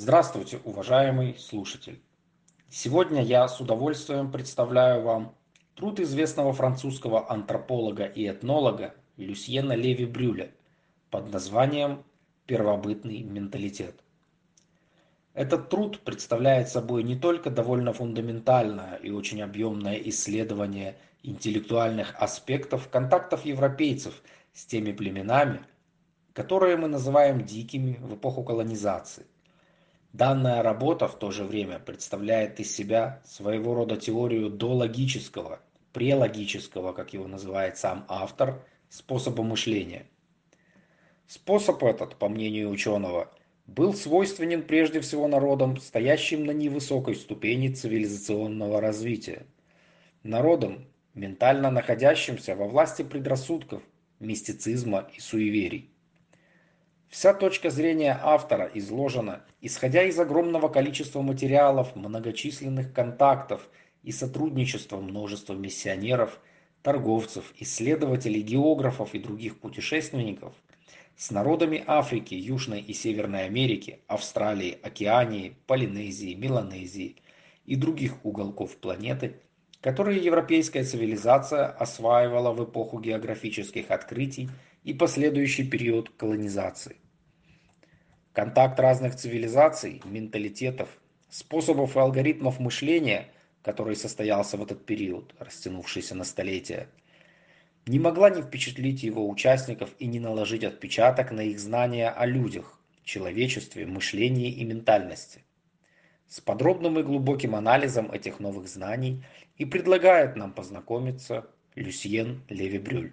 Здравствуйте, уважаемый слушатель! Сегодня я с удовольствием представляю вам труд известного французского антрополога и этнолога Люсьена Леви Брюля под названием «Первобытный менталитет». Этот труд представляет собой не только довольно фундаментальное и очень объемное исследование интеллектуальных аспектов контактов европейцев с теми племенами, которые мы называем дикими в эпоху колонизации – Данная работа в то же время представляет из себя своего рода теорию дологического, прелогического, как его называет сам автор, способа мышления. Способ этот, по мнению ученого, был свойственен прежде всего народам, стоящим на невысокой ступени цивилизационного развития. Народам, ментально находящимся во власти предрассудков, мистицизма и суеверий. Вся точка зрения автора изложена, исходя из огромного количества материалов, многочисленных контактов и сотрудничества множества миссионеров, торговцев, исследователей, географов и других путешественников с народами Африки, Южной и Северной Америки, Австралии, Океании, Полинезии, Меланезии и других уголков планеты, которые европейская цивилизация осваивала в эпоху географических открытий и последующий период колонизации. Контакт разных цивилизаций, менталитетов, способов и алгоритмов мышления, который состоялся в этот период, растянувшийся на столетия, не могла не впечатлить его участников и не наложить отпечаток на их знания о людях, человечестве, мышлении и ментальности. С подробным и глубоким анализом этих новых знаний и предлагает нам познакомиться Люсьен Леви-Брюль.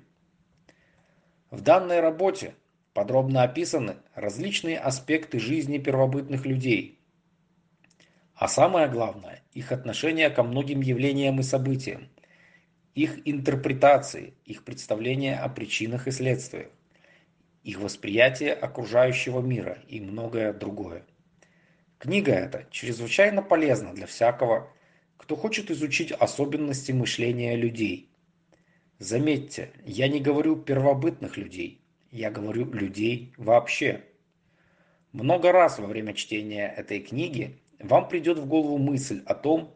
В данной работе подробно описаны различные аспекты жизни первобытных людей, а самое главное – их отношение ко многим явлениям и событиям, их интерпретации, их представления о причинах и следствиях, их восприятие окружающего мира и многое другое. Книга эта чрезвычайно полезна для всякого, кто хочет изучить особенности мышления людей – Заметьте, я не говорю первобытных людей, я говорю людей вообще. Много раз во время чтения этой книги вам придет в голову мысль о том,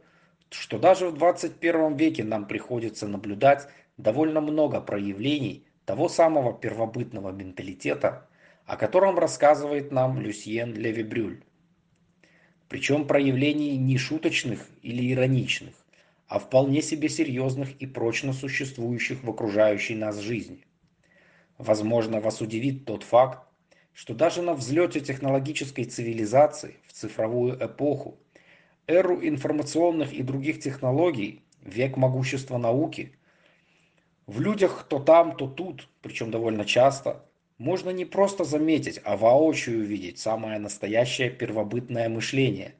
что даже в 21 веке нам приходится наблюдать довольно много проявлений того самого первобытного менталитета, о котором рассказывает нам Люсьен Леви-Брюль. Причем проявлений не шуточных или ироничных, а вполне себе серьезных и прочно существующих в окружающей нас жизни. Возможно, вас удивит тот факт, что даже на взлете технологической цивилизации в цифровую эпоху, эру информационных и других технологий, век могущества науки, в людях то там, то тут, причем довольно часто, можно не просто заметить, а воочию увидеть самое настоящее первобытное мышление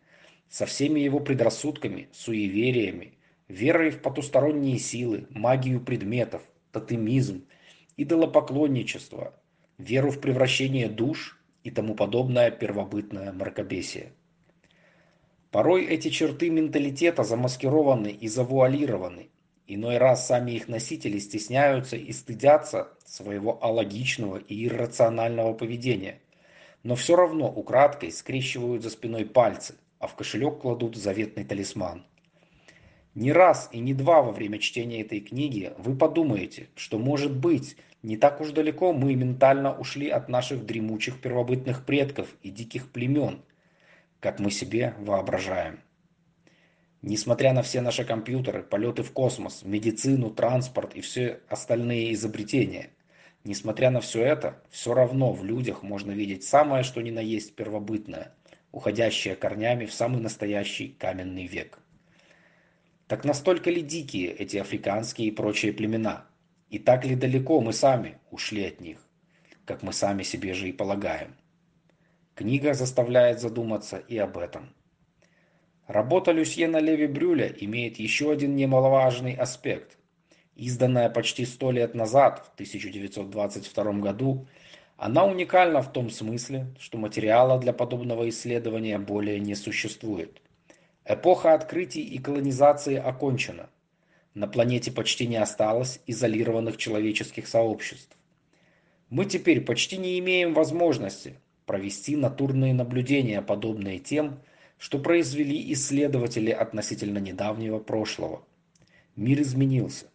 со всеми его предрассудками, суевериями верой в потусторонние силы, магию предметов, тотемизм, идолопоклонничество, веру в превращение душ и тому подобное первобытное мракобесие. Порой эти черты менталитета замаскированы и завуалированы. Иной раз сами их носители стесняются и стыдятся своего алогичного и иррационального поведения, но все равно украдкой скрещивают за спиной пальцы, а в кошелек кладут заветный талисман. Не раз и не два во время чтения этой книги вы подумаете, что может быть, не так уж далеко мы ментально ушли от наших дремучих первобытных предков и диких племен, как мы себе воображаем. Несмотря на все наши компьютеры, полеты в космос, медицину, транспорт и все остальные изобретения, несмотря на все это, все равно в людях можно видеть самое что ни на есть первобытное, уходящее корнями в самый настоящий каменный век. Так настолько ли дикие эти африканские и прочие племена? И так ли далеко мы сами ушли от них, как мы сами себе же и полагаем? Книга заставляет задуматься и об этом. Работа Люсьена Леви Брюля имеет еще один немаловажный аспект. Изданная почти сто лет назад, в 1922 году, она уникальна в том смысле, что материала для подобного исследования более не существует. Эпоха открытий и колонизации окончена. На планете почти не осталось изолированных человеческих сообществ. Мы теперь почти не имеем возможности, провести натурные наблюдения, подобные тем, что произвели исследователи относительно недавнего прошлого. Мир изменился.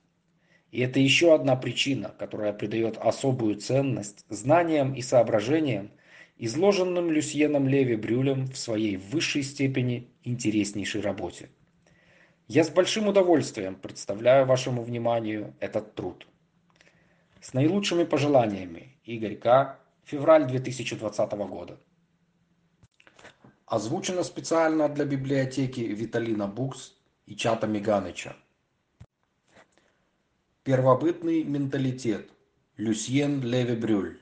И это еще одна причина, которая придает особую ценность знаниям и соображениям, изложенным Люсьеном Леви Брюлем в своей высшей степени интереснейшей работе. Я с большим удовольствием представляю вашему вниманию этот труд. С наилучшими пожеланиями, Игорь К. Февраль 2020 года. Озвучено специально для библиотеки Виталина Букс и Чата Миганыча. Первобытный менталитет. Люсьен Леви Брюль.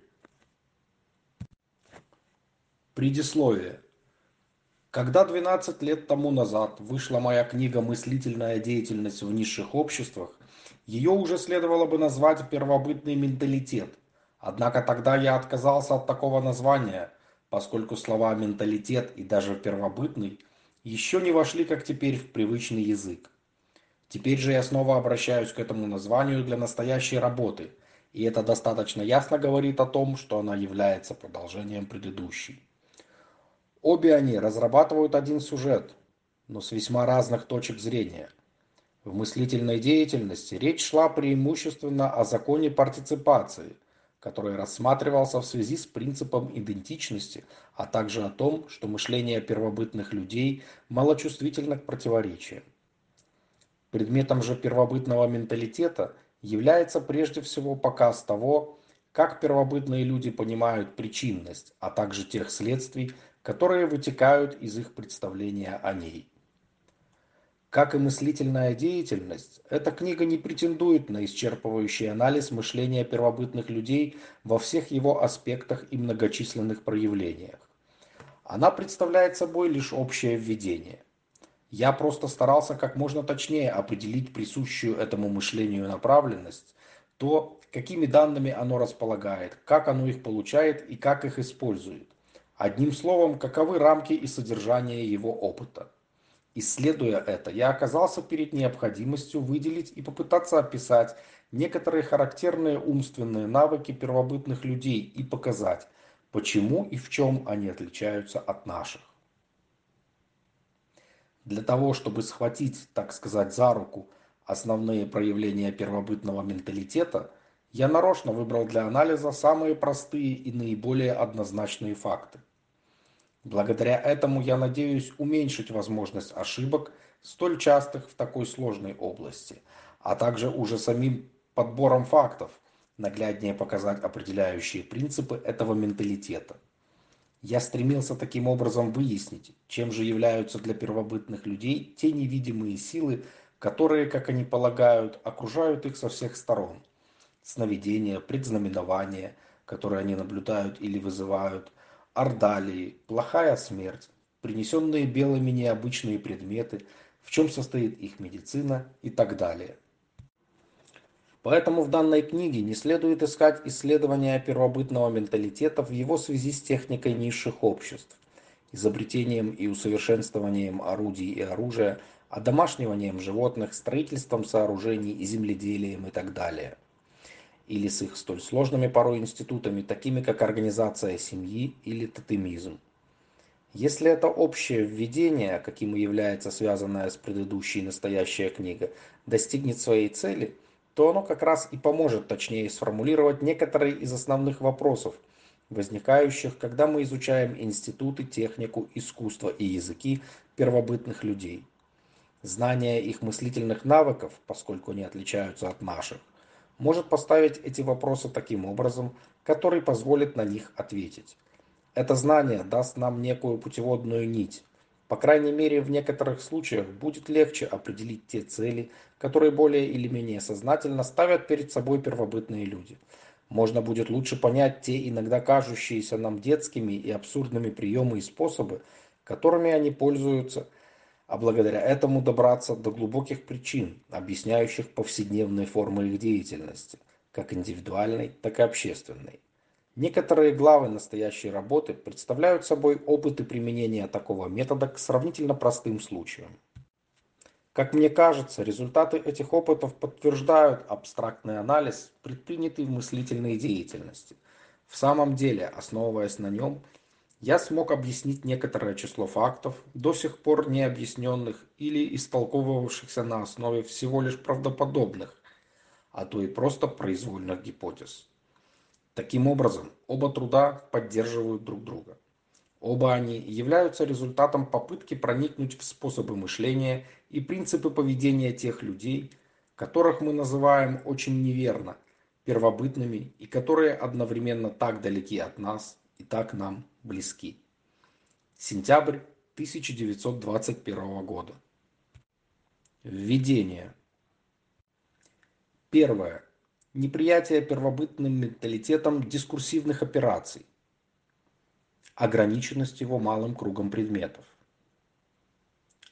Предисловие. Когда 12 лет тому назад вышла моя книга «Мыслительная деятельность в низших обществах», ее уже следовало бы назвать «Первобытный менталитет», Однако тогда я отказался от такого названия, поскольку слова «менталитет» и даже «первобытный» еще не вошли, как теперь, в привычный язык. Теперь же я снова обращаюсь к этому названию для настоящей работы, и это достаточно ясно говорит о том, что она является продолжением предыдущей. Обе они разрабатывают один сюжет, но с весьма разных точек зрения. В мыслительной деятельности речь шла преимущественно о законе партиципации, который рассматривался в связи с принципом идентичности, а также о том, что мышление первобытных людей малочувствительно к противоречиям. Предметом же первобытного менталитета является прежде всего показ того, как первобытные люди понимают причинность, а также тех следствий, которые вытекают из их представления о ней. Как и мыслительная деятельность, эта книга не претендует на исчерпывающий анализ мышления первобытных людей во всех его аспектах и многочисленных проявлениях. Она представляет собой лишь общее введение. Я просто старался как можно точнее определить присущую этому мышлению направленность, то, какими данными оно располагает, как оно их получает и как их использует. Одним словом, каковы рамки и содержание его опыта. Исследуя это, я оказался перед необходимостью выделить и попытаться описать некоторые характерные умственные навыки первобытных людей и показать, почему и в чем они отличаются от наших. Для того, чтобы схватить, так сказать, за руку основные проявления первобытного менталитета, я нарочно выбрал для анализа самые простые и наиболее однозначные факты – Благодаря этому я надеюсь уменьшить возможность ошибок, столь частых в такой сложной области, а также уже самим подбором фактов, нагляднее показать определяющие принципы этого менталитета. Я стремился таким образом выяснить, чем же являются для первобытных людей те невидимые силы, которые, как они полагают, окружают их со всех сторон. Сновидения, предзнаменования, которые они наблюдают или вызывают – ордалии, плохая смерть, принесенные белыми необычные предметы, в чем состоит их медицина и так далее. Поэтому в данной книге не следует искать исследования первобытного менталитета в его связи с техникой низших обществ, изобретением и усовершенствованием орудий и оружия, одомашниванием животных, строительством сооружений и земледелием и так далее или с их столь сложными порой институтами, такими как организация семьи или тотемизм. Если это общее введение, каким и является связанная с предыдущей настоящая книга, достигнет своей цели, то оно как раз и поможет точнее сформулировать некоторые из основных вопросов, возникающих, когда мы изучаем институты, технику, искусство и языки первобытных людей. Знание их мыслительных навыков, поскольку они отличаются от наших, может поставить эти вопросы таким образом, который позволит на них ответить. Это знание даст нам некую путеводную нить. По крайней мере, в некоторых случаях будет легче определить те цели, которые более или менее сознательно ставят перед собой первобытные люди. Можно будет лучше понять те иногда кажущиеся нам детскими и абсурдными приемы и способы, которыми они пользуются – а благодаря этому добраться до глубоких причин, объясняющих повседневные формы их деятельности, как индивидуальной, так и общественной. Некоторые главы настоящей работы представляют собой опыты применения такого метода к сравнительно простым случаям. Как мне кажется, результаты этих опытов подтверждают абстрактный анализ, предпринятый в мыслительной деятельности. В самом деле, основываясь на нем, я смог объяснить некоторое число фактов, до сих пор не объясненных или истолковывавшихся на основе всего лишь правдоподобных, а то и просто произвольных гипотез. Таким образом, оба труда поддерживают друг друга. Оба они являются результатом попытки проникнуть в способы мышления и принципы поведения тех людей, которых мы называем очень неверно первобытными и которые одновременно так далеки от нас и так нам близки. Сентябрь 1921 года. Введение. Первое. Неприятие первобытным менталитетом дискурсивных операций. Ограниченность его малым кругом предметов.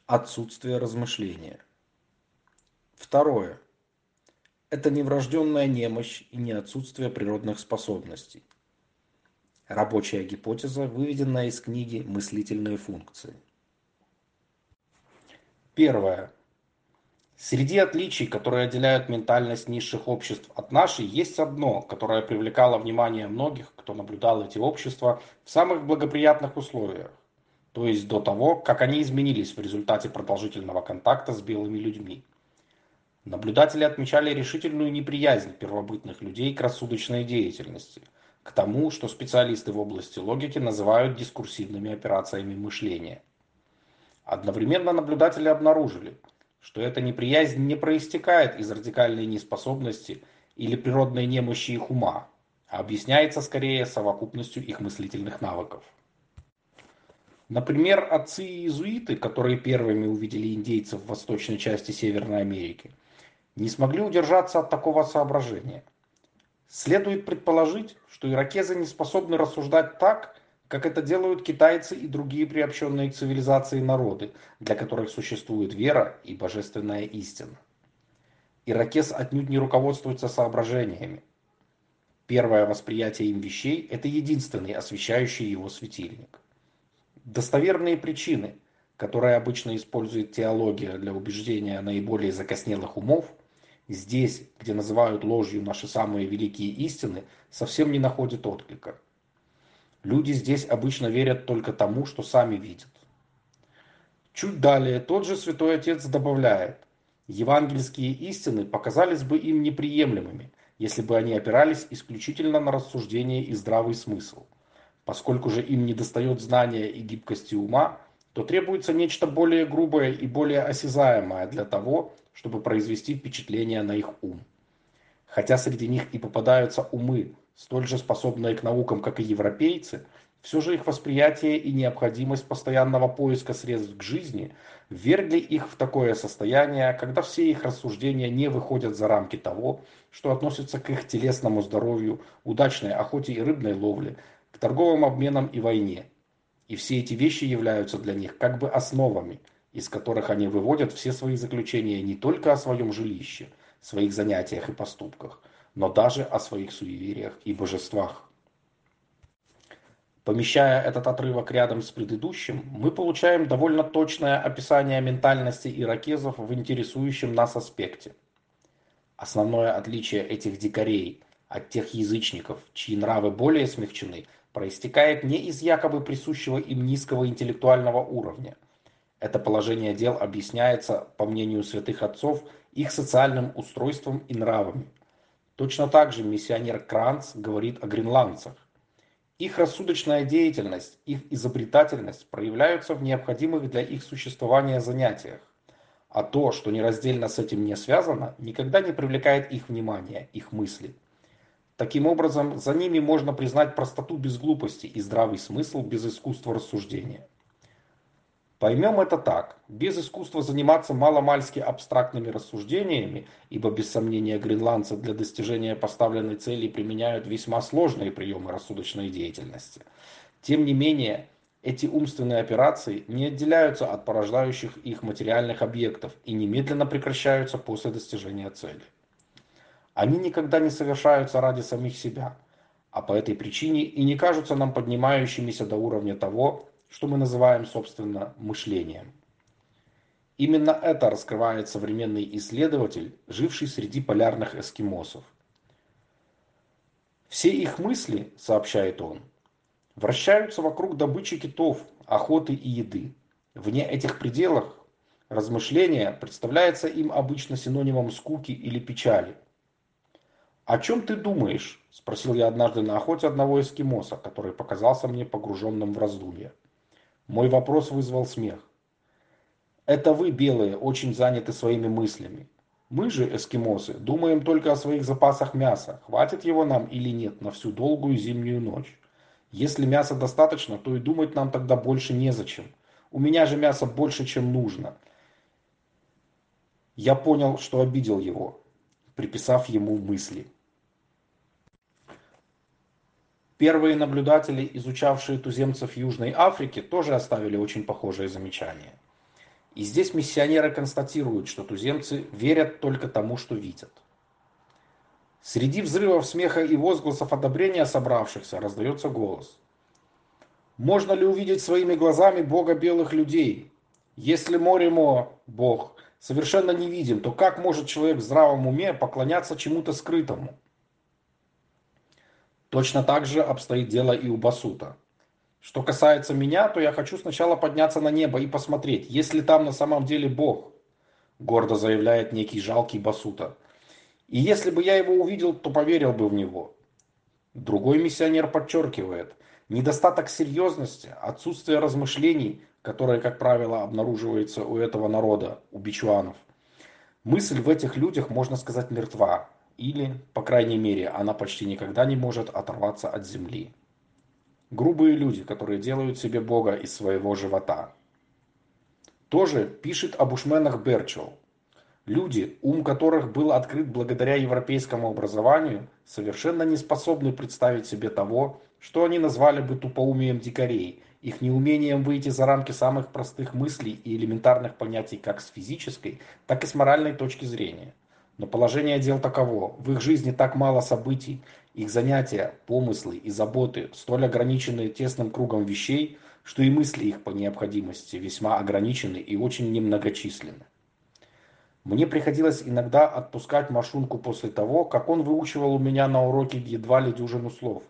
Отсутствие размышления. Второе. Это не врожденная немощь и не отсутствие природных способностей. Рабочая гипотеза, выведенная из книги «Мыслительные функции». Первое. Среди отличий, которые отделяют ментальность низших обществ от нашей, есть одно, которое привлекало внимание многих, кто наблюдал эти общества в самых благоприятных условиях, то есть до того, как они изменились в результате продолжительного контакта с белыми людьми. Наблюдатели отмечали решительную неприязнь первобытных людей к рассудочной деятельности – к тому, что специалисты в области логики называют дискурсивными операциями мышления. Одновременно наблюдатели обнаружили, что эта неприязнь не проистекает из радикальной неспособности или природной немощи их ума, а объясняется скорее совокупностью их мыслительных навыков. Например, отцы и иезуиты, которые первыми увидели индейцев в восточной части Северной Америки, не смогли удержаться от такого соображения – Следует предположить, что иракезы не способны рассуждать так, как это делают китайцы и другие приобщенные к цивилизации народы, для которых существует вера и божественная истина. Иракез отнюдь не руководствуется соображениями. Первое восприятие им вещей – это единственный освещающий его светильник. Достоверные причины, которые обычно использует теология для убеждения наиболее закоснелых умов – здесь, где называют ложью наши самые великие истины, совсем не находит отклика. Люди здесь обычно верят только тому, что сами видят. Чуть далее тот же святой отец добавляет, евангельские истины показались бы им неприемлемыми, если бы они опирались исключительно на рассуждение и здравый смысл. Поскольку же им недостает знания и гибкости ума, то требуется нечто более грубое и более осязаемое для того, чтобы произвести впечатление на их ум. Хотя среди них и попадаются умы, столь же способные к наукам, как и европейцы, все же их восприятие и необходимость постоянного поиска средств к жизни ввергли их в такое состояние, когда все их рассуждения не выходят за рамки того, что относится к их телесному здоровью, удачной охоте и рыбной ловле, к торговым обменам и войне. И все эти вещи являются для них как бы основами, из которых они выводят все свои заключения не только о своем жилище, своих занятиях и поступках, но даже о своих суевериях и божествах. Помещая этот отрывок рядом с предыдущим, мы получаем довольно точное описание ментальности иракезов в интересующем нас аспекте. Основное отличие этих дикарей от тех язычников, чьи нравы более смягчены, проистекает не из якобы присущего им низкого интеллектуального уровня – это положение дел объясняется, по мнению святых отцов, их социальным устройством и нравами. Точно так же миссионер Кранц говорит о гренландцах. Их рассудочная деятельность, их изобретательность проявляются в необходимых для их существования занятиях. А то, что нераздельно с этим не связано, никогда не привлекает их внимания, их мысли. Таким образом, за ними можно признать простоту без глупости и здравый смысл без искусства рассуждения. Поймем это так. Без искусства заниматься маломальски абстрактными рассуждениями, ибо без сомнения гренландцы для достижения поставленной цели применяют весьма сложные приемы рассудочной деятельности. Тем не менее, эти умственные операции не отделяются от порождающих их материальных объектов и немедленно прекращаются после достижения цели. Они никогда не совершаются ради самих себя, а по этой причине и не кажутся нам поднимающимися до уровня того, что мы называем, собственно, мышлением. Именно это раскрывает современный исследователь, живший среди полярных эскимосов. Все их мысли, сообщает он, вращаются вокруг добычи китов, охоты и еды. Вне этих пределов размышление представляется им обычно синонимом скуки или печали. «О чем ты думаешь?» – спросил я однажды на охоте одного эскимоса, который показался мне погруженным в раздумье. Мой вопрос вызвал смех. «Это вы, белые, очень заняты своими мыслями. Мы же, эскимосы, думаем только о своих запасах мяса, хватит его нам или нет на всю долгую зимнюю ночь. Если мяса достаточно, то и думать нам тогда больше незачем. У меня же мяса больше, чем нужно. Я понял, что обидел его, приписав ему мысли. Первые наблюдатели, изучавшие туземцев Южной Африки, тоже оставили очень похожие замечания. И здесь миссионеры констатируют, что туземцы верят только тому, что видят. Среди взрывов смеха и возгласов одобрения собравшихся раздается голос. Можно ли увидеть своими глазами Бога белых людей? Если Моримо, Бог, совершенно не видим, то как может человек в здравом уме поклоняться чему-то скрытому? Точно так же обстоит дело и у Басута. Что касается меня, то я хочу сначала подняться на небо и посмотреть, есть ли там на самом деле Бог, гордо заявляет некий жалкий Басута. И если бы я его увидел, то поверил бы в него. Другой миссионер подчеркивает, недостаток серьезности, отсутствие размышлений, которое, как правило, обнаруживается у этого народа, у бичуанов. Мысль в этих людях, можно сказать, мертва, или, по крайней мере, она почти никогда не может оторваться от земли. Грубые люди, которые делают себе Бога из своего живота. Тоже пишет о бушменах Берчел. Люди, ум которых был открыт благодаря европейскому образованию, совершенно не способны представить себе того, что они назвали бы тупоумием дикарей, их неумением выйти за рамки самых простых мыслей и элементарных понятий как с физической, так и с моральной точки зрения. Но положение дел таково. В их жизни так мало событий, их занятия, помыслы и заботы столь ограничены тесным кругом вещей, что и мысли их по необходимости весьма ограничены и очень немногочисленны. Мне приходилось иногда отпускать Машунку после того, как он выучивал у меня на уроке едва ли дюжину слов.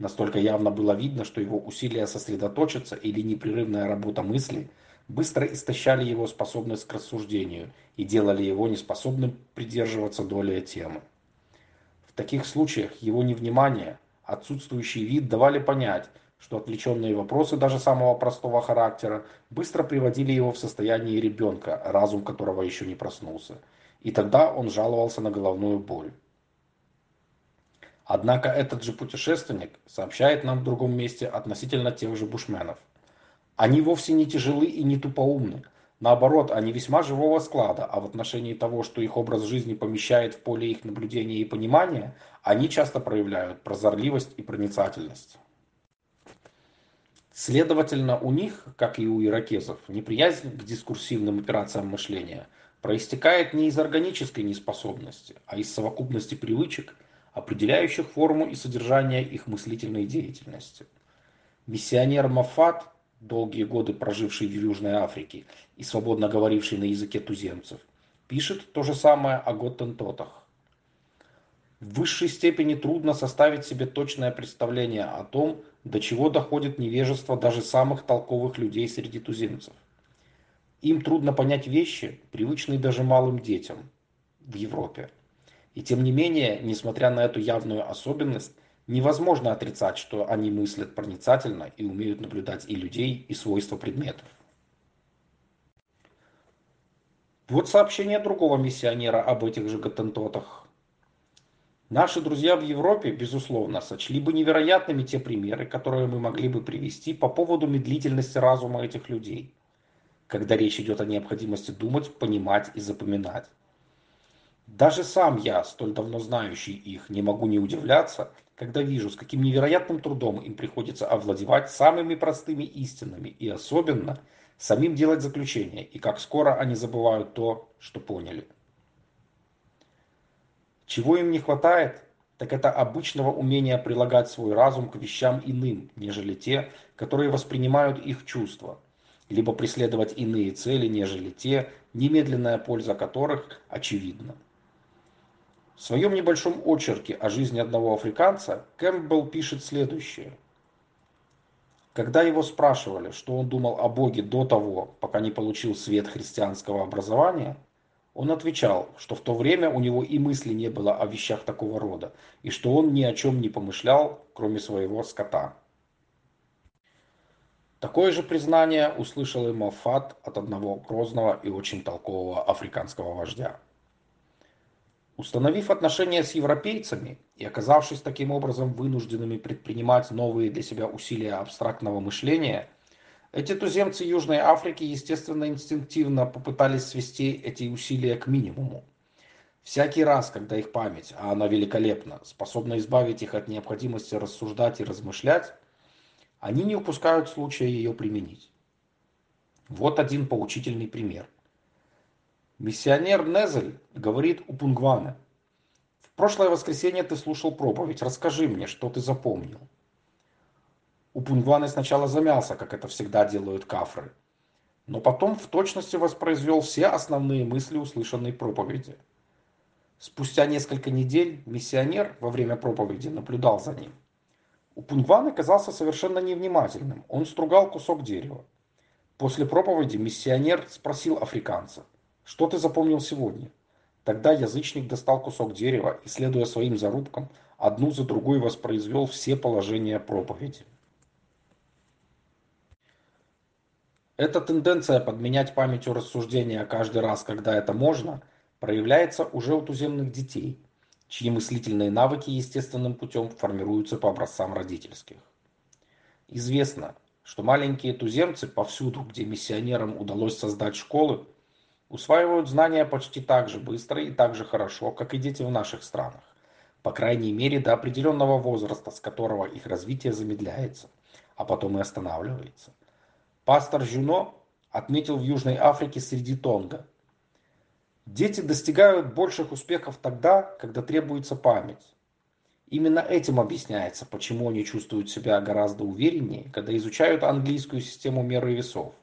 Настолько явно было видно, что его усилия сосредоточиться или непрерывная работа мысли – быстро истощали его способность к рассуждению и делали его неспособным придерживаться долей темы. В таких случаях его невнимание, отсутствующий вид давали понять, что отвлеченные вопросы даже самого простого характера быстро приводили его в состояние ребенка, разум которого еще не проснулся. И тогда он жаловался на головную боль. Однако этот же путешественник сообщает нам в другом месте относительно тех же бушменов – они вовсе не тяжелы и не тупоумны. Наоборот, они весьма живого склада, а в отношении того, что их образ жизни помещает в поле их наблюдения и понимания, они часто проявляют прозорливость и проницательность. Следовательно, у них, как и у иракезов, неприязнь к дискурсивным операциям мышления проистекает не из органической неспособности, а из совокупности привычек, определяющих форму и содержание их мыслительной деятельности. Миссионер Мафат долгие годы проживший в Южной Африке и свободно говоривший на языке туземцев, пишет то же самое о готтентотах. В высшей степени трудно составить себе точное представление о том, до чего доходит невежество даже самых толковых людей среди туземцев. Им трудно понять вещи, привычные даже малым детям в Европе. И тем не менее, несмотря на эту явную особенность, Невозможно отрицать, что они мыслят проницательно и умеют наблюдать и людей, и свойства предметов. Вот сообщение другого миссионера об этих же гатентотах. Наши друзья в Европе, безусловно, сочли бы невероятными те примеры, которые мы могли бы привести по поводу медлительности разума этих людей, когда речь идет о необходимости думать, понимать и запоминать. Даже сам я, столь давно знающий их, не могу не удивляться, когда вижу, с каким невероятным трудом им приходится овладевать самыми простыми истинами и особенно самим делать заключения, и как скоро они забывают то, что поняли. Чего им не хватает, так это обычного умения прилагать свой разум к вещам иным, нежели те, которые воспринимают их чувства, либо преследовать иные цели, нежели те, немедленная польза которых очевидна. В своем небольшом очерке о жизни одного африканца Кэмпбелл пишет следующее. Когда его спрашивали, что он думал о Боге до того, пока не получил свет христианского образования, он отвечал, что в то время у него и мысли не было о вещах такого рода, и что он ни о чем не помышлял, кроме своего скота. Такое же признание услышал и Моффат от одного грозного и очень толкового африканского вождя. Установив отношения с европейцами и оказавшись таким образом вынужденными предпринимать новые для себя усилия абстрактного мышления, эти туземцы Южной Африки, естественно, инстинктивно попытались свести эти усилия к минимуму. Всякий раз, когда их память, а она великолепна, способна избавить их от необходимости рассуждать и размышлять, они не упускают случая ее применить. Вот один поучительный пример. Миссионер Незель говорит у Пунгвана. В прошлое воскресенье ты слушал проповедь. Расскажи мне, что ты запомнил. У Пунгваны сначала замялся, как это всегда делают кафры. Но потом в точности воспроизвел все основные мысли услышанной проповеди. Спустя несколько недель миссионер во время проповеди наблюдал за ним. У Пунгваны казался совершенно невнимательным. Он стругал кусок дерева. После проповеди миссионер спросил африканца – что ты запомнил сегодня? Тогда язычник достал кусок дерева и, следуя своим зарубкам, одну за другой воспроизвел все положения проповеди. Эта тенденция подменять памятью рассуждения каждый раз, когда это можно, проявляется уже у туземных детей, чьи мыслительные навыки естественным путем формируются по образцам родительских. Известно, что маленькие туземцы повсюду, где миссионерам удалось создать школы, усваивают знания почти так же быстро и так же хорошо, как и дети в наших странах. По крайней мере, до определенного возраста, с которого их развитие замедляется, а потом и останавливается. Пастор Жюно отметил в Южной Африке среди Тонга. Дети достигают больших успехов тогда, когда требуется память. Именно этим объясняется, почему они чувствуют себя гораздо увереннее, когда изучают английскую систему меры весов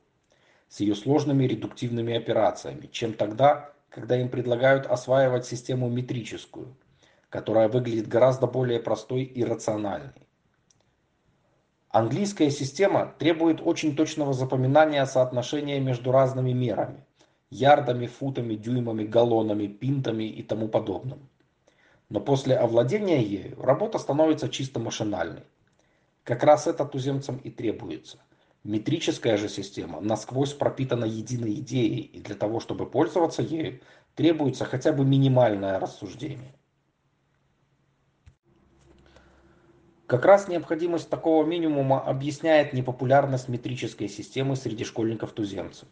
с ее сложными редуктивными операциями, чем тогда, когда им предлагают осваивать систему метрическую, которая выглядит гораздо более простой и рациональной. Английская система требует очень точного запоминания соотношения между разными мерами – ярдами, футами, дюймами, галлонами, пинтами и тому подобным. Но после овладения ею работа становится чисто машинальной. Как раз это туземцам и требуется – Метрическая же система насквозь пропитана единой идеей, и для того, чтобы пользоваться ею, требуется хотя бы минимальное рассуждение. Как раз необходимость такого минимума объясняет непопулярность метрической системы среди школьников-туземцев.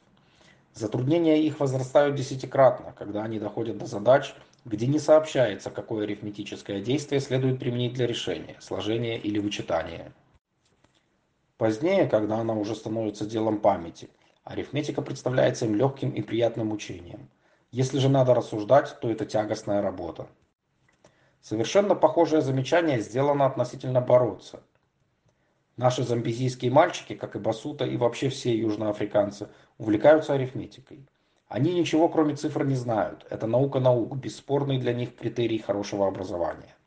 Затруднения их возрастают десятикратно, когда они доходят до задач, где не сообщается, какое арифметическое действие следует применить для решения, сложения или вычитания. Позднее, когда она уже становится делом памяти, арифметика представляется им легким и приятным учением. Если же надо рассуждать, то это тягостная работа. Совершенно похожее замечание сделано относительно бороться. Наши замбезийские мальчики, как и Басута и вообще все южноафриканцы, увлекаются арифметикой. Они ничего кроме цифр не знают. Это наука наук, бесспорный для них критерий хорошего образования.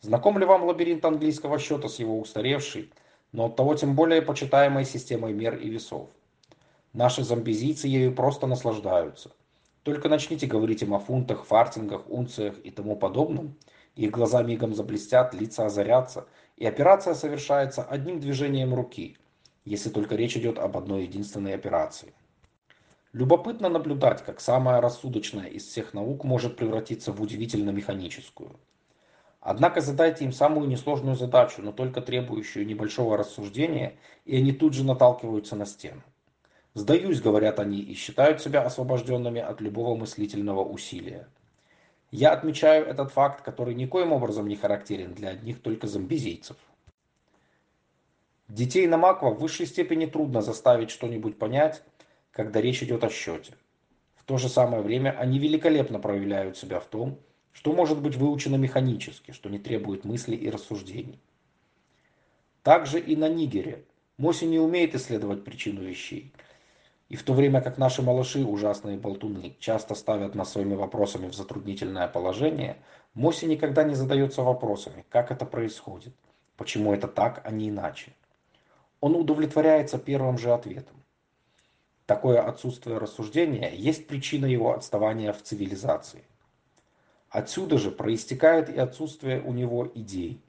Знаком ли вам лабиринт английского счета с его устаревшей, но от того тем более почитаемой системой мер и весов. Наши зомбизийцы ею просто наслаждаются. Только начните говорить им о фунтах, фартингах, унциях и тому подобном, их глаза мигом заблестят, лица озарятся, и операция совершается одним движением руки, если только речь идет об одной единственной операции. Любопытно наблюдать, как самая рассудочная из всех наук может превратиться в удивительно механическую – Однако задайте им самую несложную задачу, но только требующую небольшого рассуждения, и они тут же наталкиваются на стену. «Сдаюсь», — говорят они, и считают себя освобожденными от любого мыслительного усилия. Я отмечаю этот факт, который никоим образом не характерен для одних только зомбизийцев. Детей на Маква в высшей степени трудно заставить что-нибудь понять, когда речь идет о счете. В то же самое время они великолепно проявляют себя в том, что может быть выучено механически, что не требует мыслей и рассуждений. Также и на Нигере. Моси не умеет исследовать причину вещей. И в то время как наши малыши, ужасные болтуны, часто ставят нас своими вопросами в затруднительное положение, Моси никогда не задается вопросами, как это происходит, почему это так, а не иначе. Он удовлетворяется первым же ответом. Такое отсутствие рассуждения есть причина его отставания в цивилизации. Отсюда же проистекает и отсутствие у него идей.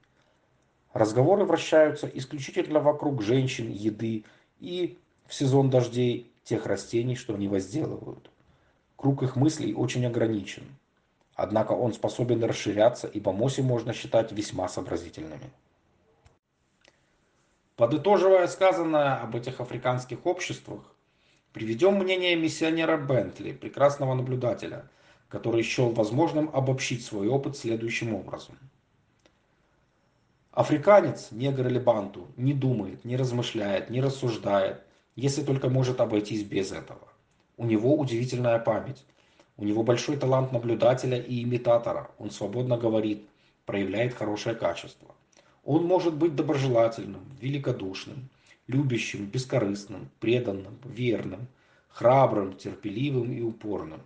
Разговоры вращаются исключительно вокруг женщин, еды и, в сезон дождей, тех растений, что они возделывают. Круг их мыслей очень ограничен. Однако он способен расширяться, и по Мосе можно считать весьма сообразительными. Подытоживая сказанное об этих африканских обществах, Приведем мнение миссионера Бентли, прекрасного наблюдателя, который счел возможным обобщить свой опыт следующим образом. Африканец, негр или банту, не думает, не размышляет, не рассуждает, если только может обойтись без этого. У него удивительная память. У него большой талант наблюдателя и имитатора. Он свободно говорит, проявляет хорошее качество. Он может быть доброжелательным, великодушным, любящим, бескорыстным, преданным, верным, храбрым, терпеливым и упорным.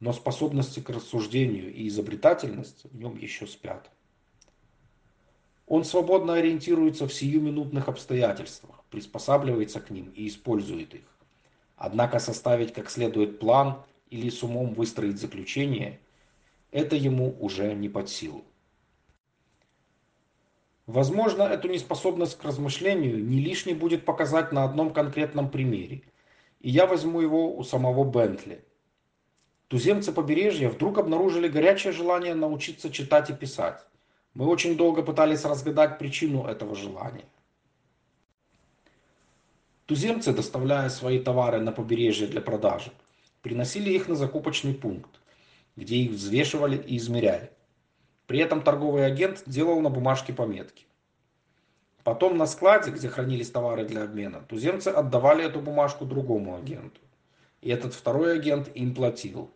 Но способности к рассуждению и изобретательность в нем еще спят. Он свободно ориентируется в сиюминутных обстоятельствах, приспосабливается к ним и использует их. Однако составить как следует план или с умом выстроить заключение – это ему уже не под силу. Возможно, эту неспособность к размышлению не лишне будет показать на одном конкретном примере. И я возьму его у самого Бентли. Туземцы побережья вдруг обнаружили горячее желание научиться читать и писать. Мы очень долго пытались разгадать причину этого желания. Туземцы, доставляя свои товары на побережье для продажи, приносили их на закупочный пункт, где их взвешивали и измеряли. При этом торговый агент делал на бумажке пометки. Потом на складе, где хранились товары для обмена, туземцы отдавали эту бумажку другому агенту. И этот второй агент им платил.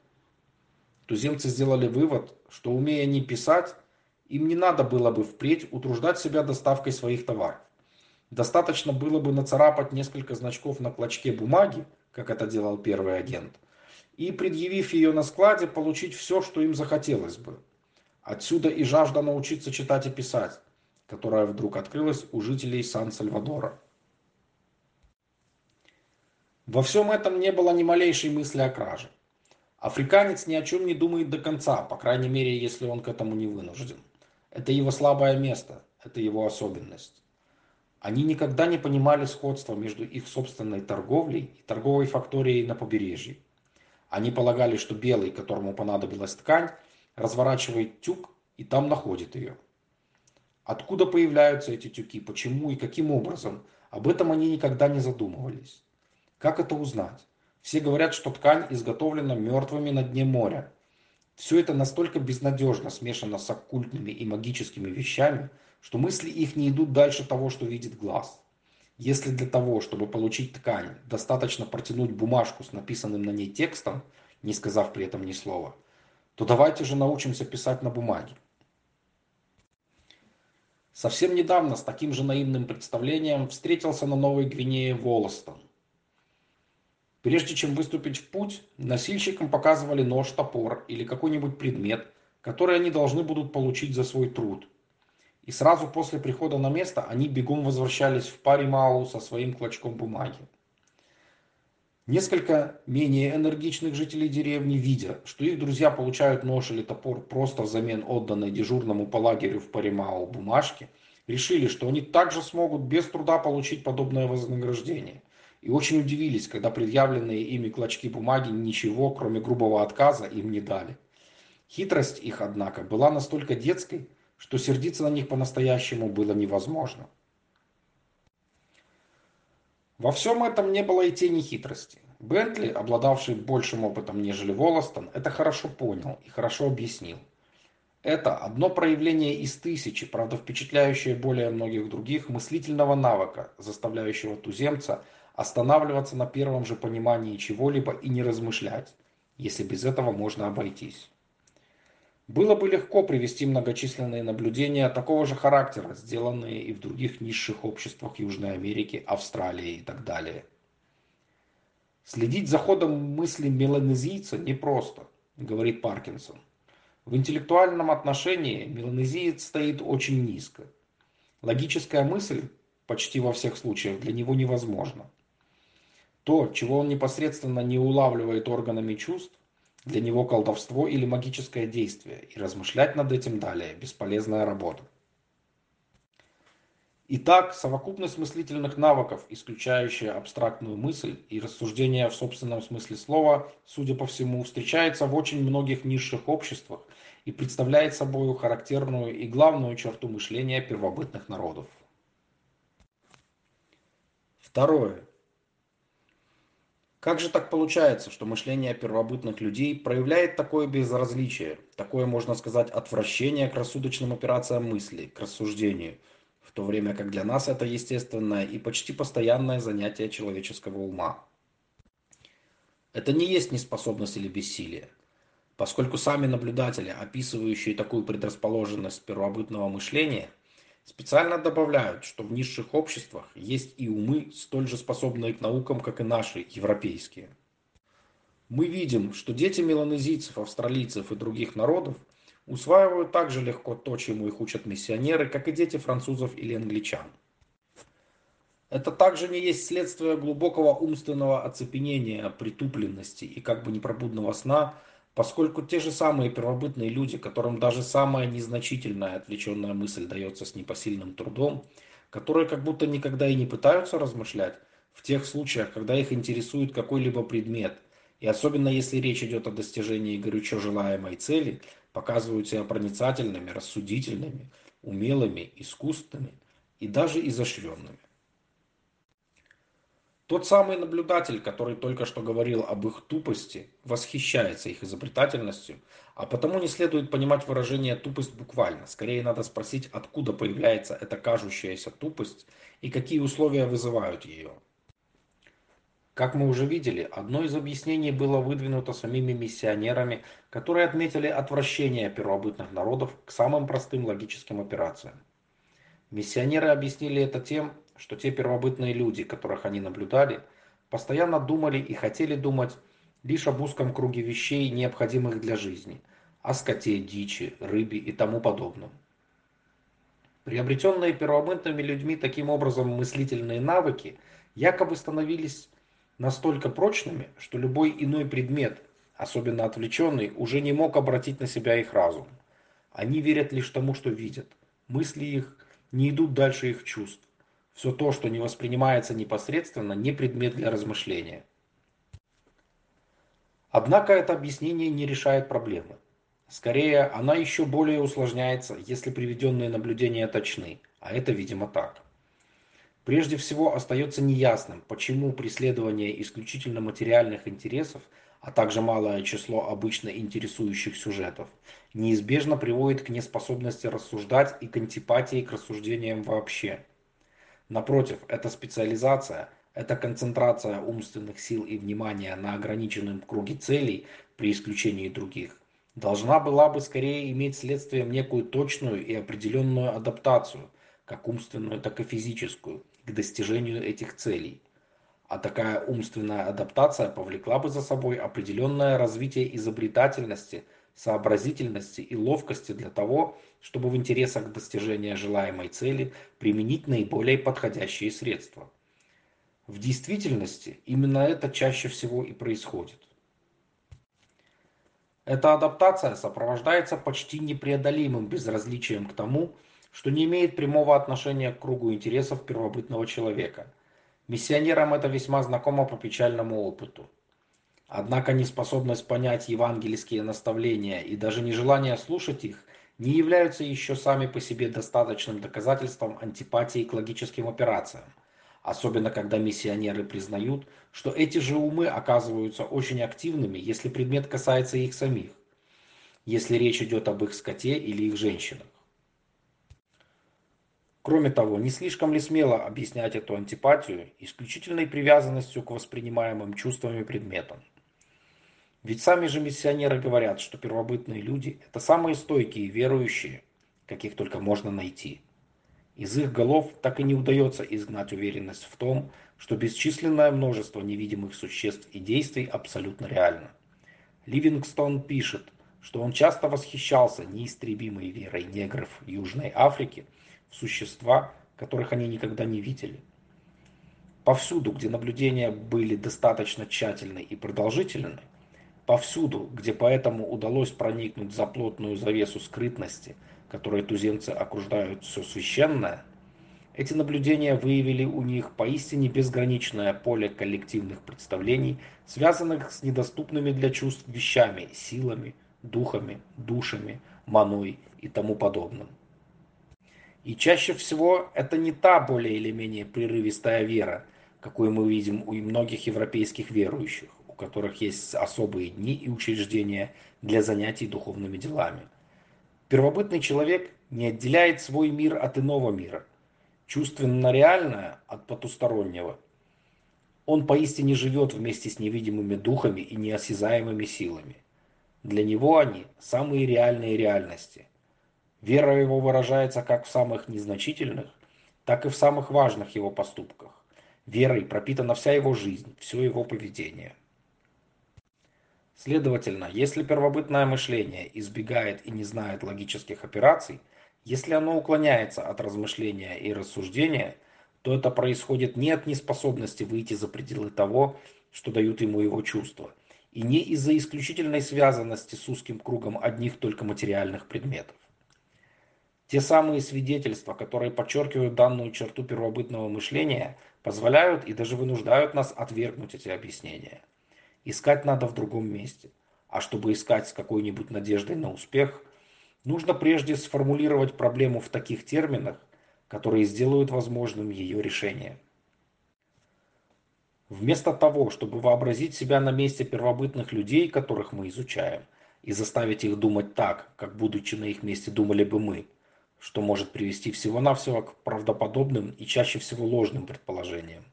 Туземцы сделали вывод, что умея не писать, им не надо было бы впредь утруждать себя доставкой своих товаров. Достаточно было бы нацарапать несколько значков на клочке бумаги, как это делал первый агент, и, предъявив ее на складе, получить все, что им захотелось бы. Отсюда и жажда научиться читать и писать, которая вдруг открылась у жителей Сан-Сальвадора. Во всем этом не было ни малейшей мысли о краже. Африканец ни о чем не думает до конца, по крайней мере, если он к этому не вынужден. Это его слабое место, это его особенность. Они никогда не понимали сходства между их собственной торговлей и торговой факторией на побережье. Они полагали, что белый, которому понадобилась ткань, разворачивает тюк и там находит ее. Откуда появляются эти тюки, почему и каким образом, об этом они никогда не задумывались. Как это узнать? Все говорят, что ткань изготовлена мертвыми на дне моря. Все это настолько безнадежно смешано с оккультными и магическими вещами, что мысли их не идут дальше того, что видит глаз. Если для того, чтобы получить ткань, достаточно протянуть бумажку с написанным на ней текстом, не сказав при этом ни слова, то давайте же научимся писать на бумаге. Совсем недавно с таким же наивным представлением встретился на Новой Гвинее Волостон. Прежде чем выступить в путь, носильщикам показывали нож, топор или какой-нибудь предмет, который они должны будут получить за свой труд. И сразу после прихода на место они бегом возвращались в Паримау со своим клочком бумаги. Несколько менее энергичных жителей деревни, видя, что их друзья получают нож или топор просто взамен отданной дежурному по лагерю в Паримау бумажки, решили, что они также смогут без труда получить подобное вознаграждение. И очень удивились, когда предъявленные ими клочки бумаги ничего, кроме грубого отказа, им не дали. Хитрость их, однако, была настолько детской, что сердиться на них по-настоящему было невозможно. Во всем этом не было и тени хитрости. Бентли, обладавший большим опытом, нежели Волостон, это хорошо понял и хорошо объяснил. Это одно проявление из тысячи, правда впечатляющее более многих других, мыслительного навыка, заставляющего туземца останавливаться на первом же понимании чего-либо и не размышлять, если без этого можно обойтись. Было бы легко привести многочисленные наблюдения такого же характера, сделанные и в других низших обществах Южной Америки, Австралии и так далее. Следить за ходом мысли меланезийца непросто, говорит Паркинсон. В интеллектуальном отношении меланезиец стоит очень низко. Логическая мысль, почти во всех случаях для него невозможно. То, чего он непосредственно не улавливает органами чувств, для него колдовство или магическое действие, и размышлять над этим далее – бесполезная работа. Итак, совокупность мыслительных навыков, исключающая абстрактную мысль и рассуждение в собственном смысле слова, судя по всему, встречается в очень многих низших обществах и представляет собой характерную и главную черту мышления первобытных народов. Второе. Как же так получается, что мышление первобытных людей проявляет такое безразличие, такое, можно сказать, отвращение к рассудочным операциям мысли, к рассуждению, в то время как для нас это естественное и почти постоянное занятие человеческого ума? Это не есть неспособность или бессилие, поскольку сами наблюдатели, описывающие такую предрасположенность первобытного мышления – Специально добавляют, что в низших обществах есть и умы, столь же способные к наукам, как и наши, европейские. Мы видим, что дети меланезийцев, австралийцев и других народов усваивают так же легко то, чему их учат миссионеры, как и дети французов или англичан. Это также не есть следствие глубокого умственного оцепенения, притупленности и как бы непробудного сна, Поскольку те же самые первобытные люди, которым даже самая незначительная отвлеченная мысль дается с непосильным трудом, которые как будто никогда и не пытаются размышлять, в тех случаях, когда их интересует какой-либо предмет, и особенно если речь идет о достижении горячо желаемой цели, показывают себя проницательными, рассудительными, умелыми, искусственными и даже изощренными. Тот самый наблюдатель, который только что говорил об их тупости, восхищается их изобретательностью, а потому не следует понимать выражение «тупость» буквально. Скорее надо спросить, откуда появляется эта кажущаяся тупость и какие условия вызывают ее. Как мы уже видели, одно из объяснений было выдвинуто самими миссионерами, которые отметили отвращение первобытных народов к самым простым логическим операциям. Миссионеры объяснили это тем, что те первобытные люди, которых они наблюдали, постоянно думали и хотели думать лишь об узком круге вещей, необходимых для жизни, о скоте, дичи, рыбе и тому подобном. Приобретенные первобытными людьми таким образом мыслительные навыки якобы становились настолько прочными, что любой иной предмет, особенно отвлеченный, уже не мог обратить на себя их разум. Они верят лишь тому, что видят. Мысли их не идут дальше их чувств. Все то, что не воспринимается непосредственно, не предмет для размышления. Однако это объяснение не решает проблемы. Скорее, она еще более усложняется, если приведенные наблюдения точны, а это, видимо, так. Прежде всего, остается неясным, почему преследование исключительно материальных интересов, а также малое число обычно интересующих сюжетов, неизбежно приводит к неспособности рассуждать и к антипатии к рассуждениям вообще. Напротив, эта специализация, эта концентрация умственных сил и внимания на ограниченном круге целей при исключении других, должна была бы скорее иметь следствием некую точную и определенную адаптацию, как умственную, так и физическую, к достижению этих целей. А такая умственная адаптация повлекла бы за собой определенное развитие изобретательности, сообразительности и ловкости для того, чтобы в интересах достижения желаемой цели применить наиболее подходящие средства. В действительности именно это чаще всего и происходит. Эта адаптация сопровождается почти непреодолимым безразличием к тому, что не имеет прямого отношения к кругу интересов первобытного человека. Миссионерам это весьма знакомо по печальному опыту. Однако неспособность понять евангельские наставления и даже нежелание слушать их не являются еще сами по себе достаточным доказательством антипатии к логическим операциям, особенно когда миссионеры признают, что эти же умы оказываются очень активными, если предмет касается их самих, если речь идет об их скоте или их женщинах. Кроме того, не слишком ли смело объяснять эту антипатию исключительной привязанностью к воспринимаемым чувствами предметам? Ведь сами же миссионеры говорят, что первобытные люди – это самые стойкие верующие, каких только можно найти. Из их голов так и не удается изгнать уверенность в том, что бесчисленное множество невидимых существ и действий абсолютно реально. Ливингстон пишет, что он часто восхищался неистребимой верой негров Южной Африки в существа, которых они никогда не видели. Повсюду, где наблюдения были достаточно тщательны и продолжительны, повсюду, где поэтому удалось проникнуть за плотную завесу скрытности, которой туземцы окружают все священное, эти наблюдения выявили у них поистине безграничное поле коллективных представлений, связанных с недоступными для чувств вещами, силами, духами, душами, маной и тому подобным. И чаще всего это не та более или менее прерывистая вера, какую мы видим у многих европейских верующих, у которых есть особые дни и учреждения для занятий духовными делами. Первобытный человек не отделяет свой мир от иного мира – чувственно реальное от потустороннего. Он поистине живет вместе с невидимыми духами и неосязаемыми силами. Для него они – самые реальные реальности. Вера его выражается как в самых незначительных, так и в самых важных его поступках. Верой пропитана вся его жизнь, все его поведение. Следовательно, если первобытное мышление избегает и не знает логических операций – если оно уклоняется от размышления и рассуждения, то это происходит не от неспособности выйти за пределы того, что дают ему его чувства, и не из-за исключительной связанности с узким кругом одних только материальных предметов. Те самые свидетельства, которые подчеркивают данную черту первобытного мышления, позволяют и даже вынуждают нас отвергнуть эти объяснения. Искать надо в другом месте. А чтобы искать с какой-нибудь надеждой на успех – Нужно прежде сформулировать проблему в таких терминах, которые сделают возможным ее решение. Вместо того, чтобы вообразить себя на месте первобытных людей, которых мы изучаем, и заставить их думать так, как будучи на их месте думали бы мы, что может привести всего-навсего к правдоподобным и чаще всего ложным предположениям.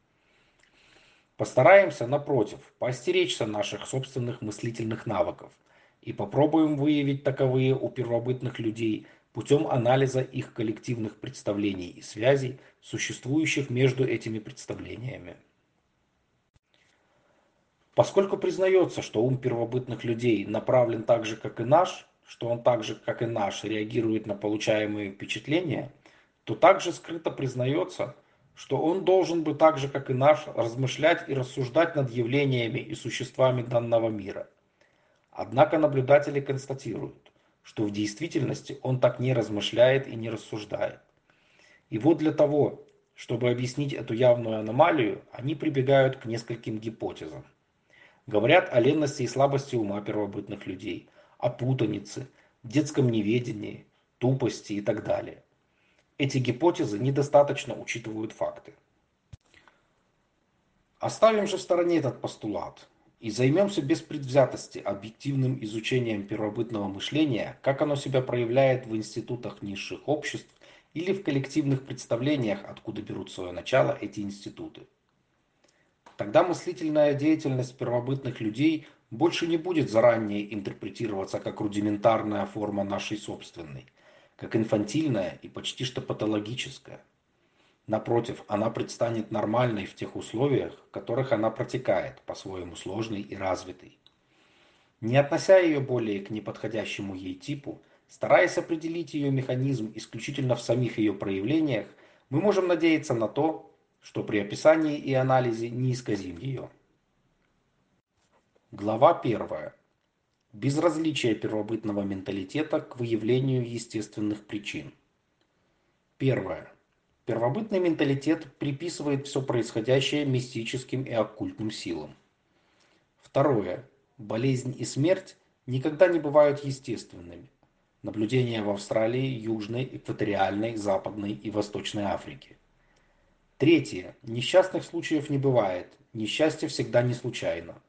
Постараемся, напротив, поостеречься наших собственных мыслительных навыков – и попробуем выявить таковые у первобытных людей путем анализа их коллективных представлений и связей, существующих между этими представлениями. Поскольку признается, что ум первобытных людей направлен так же, как и наш, что он так же, как и наш, реагирует на получаемые впечатления, то также скрыто признается, что он должен бы так же, как и наш, размышлять и рассуждать над явлениями и существами данного мира – Однако наблюдатели констатируют, что в действительности он так не размышляет и не рассуждает. И вот для того, чтобы объяснить эту явную аномалию, они прибегают к нескольким гипотезам. Говорят о ленности и слабости ума первобытных людей, о путанице, детском неведении, тупости и так далее. Эти гипотезы недостаточно учитывают факты. Оставим же в стороне этот постулат и займемся без предвзятости объективным изучением первобытного мышления, как оно себя проявляет в институтах низших обществ или в коллективных представлениях, откуда берут свое начало эти институты. Тогда мыслительная деятельность первобытных людей больше не будет заранее интерпретироваться как рудиментарная форма нашей собственной, как инфантильная и почти что патологическая. Напротив, она предстанет нормальной в тех условиях, в которых она протекает, по-своему сложной и развитой. Не относя ее более к неподходящему ей типу, стараясь определить ее механизм исключительно в самих ее проявлениях, мы можем надеяться на то, что при описании и анализе не исказим ее. Глава 1. Безразличие первобытного менталитета к выявлению естественных причин. Первое. Первобытный менталитет приписывает все происходящее мистическим и оккультным силам. Второе. Болезнь и смерть никогда не бывают естественными. Наблюдения в Австралии, Южной, Экваториальной, Западной и Восточной Африке. Третье. Несчастных случаев не бывает. Несчастье всегда не случайно.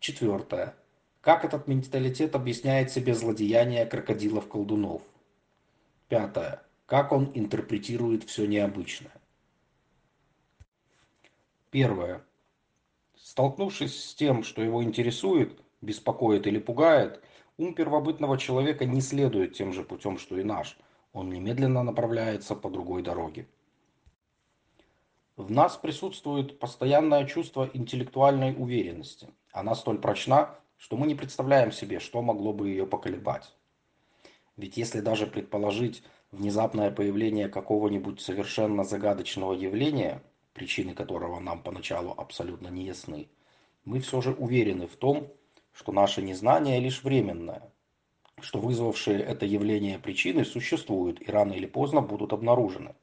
Четвертое. Как этот менталитет объясняет себе злодеяния крокодилов-колдунов? Пятое как он интерпретирует все необычное. Первое. Столкнувшись с тем, что его интересует, беспокоит или пугает, ум первобытного человека не следует тем же путем, что и наш. Он немедленно направляется по другой дороге. В нас присутствует постоянное чувство интеллектуальной уверенности. Она столь прочна, что мы не представляем себе, что могло бы ее поколебать. Ведь если даже предположить, внезапное появление какого-нибудь совершенно загадочного явления, причины которого нам поначалу абсолютно не ясны, мы все же уверены в том, что наше незнание лишь временное, что вызвавшие это явление причины существуют и рано или поздно будут обнаружены.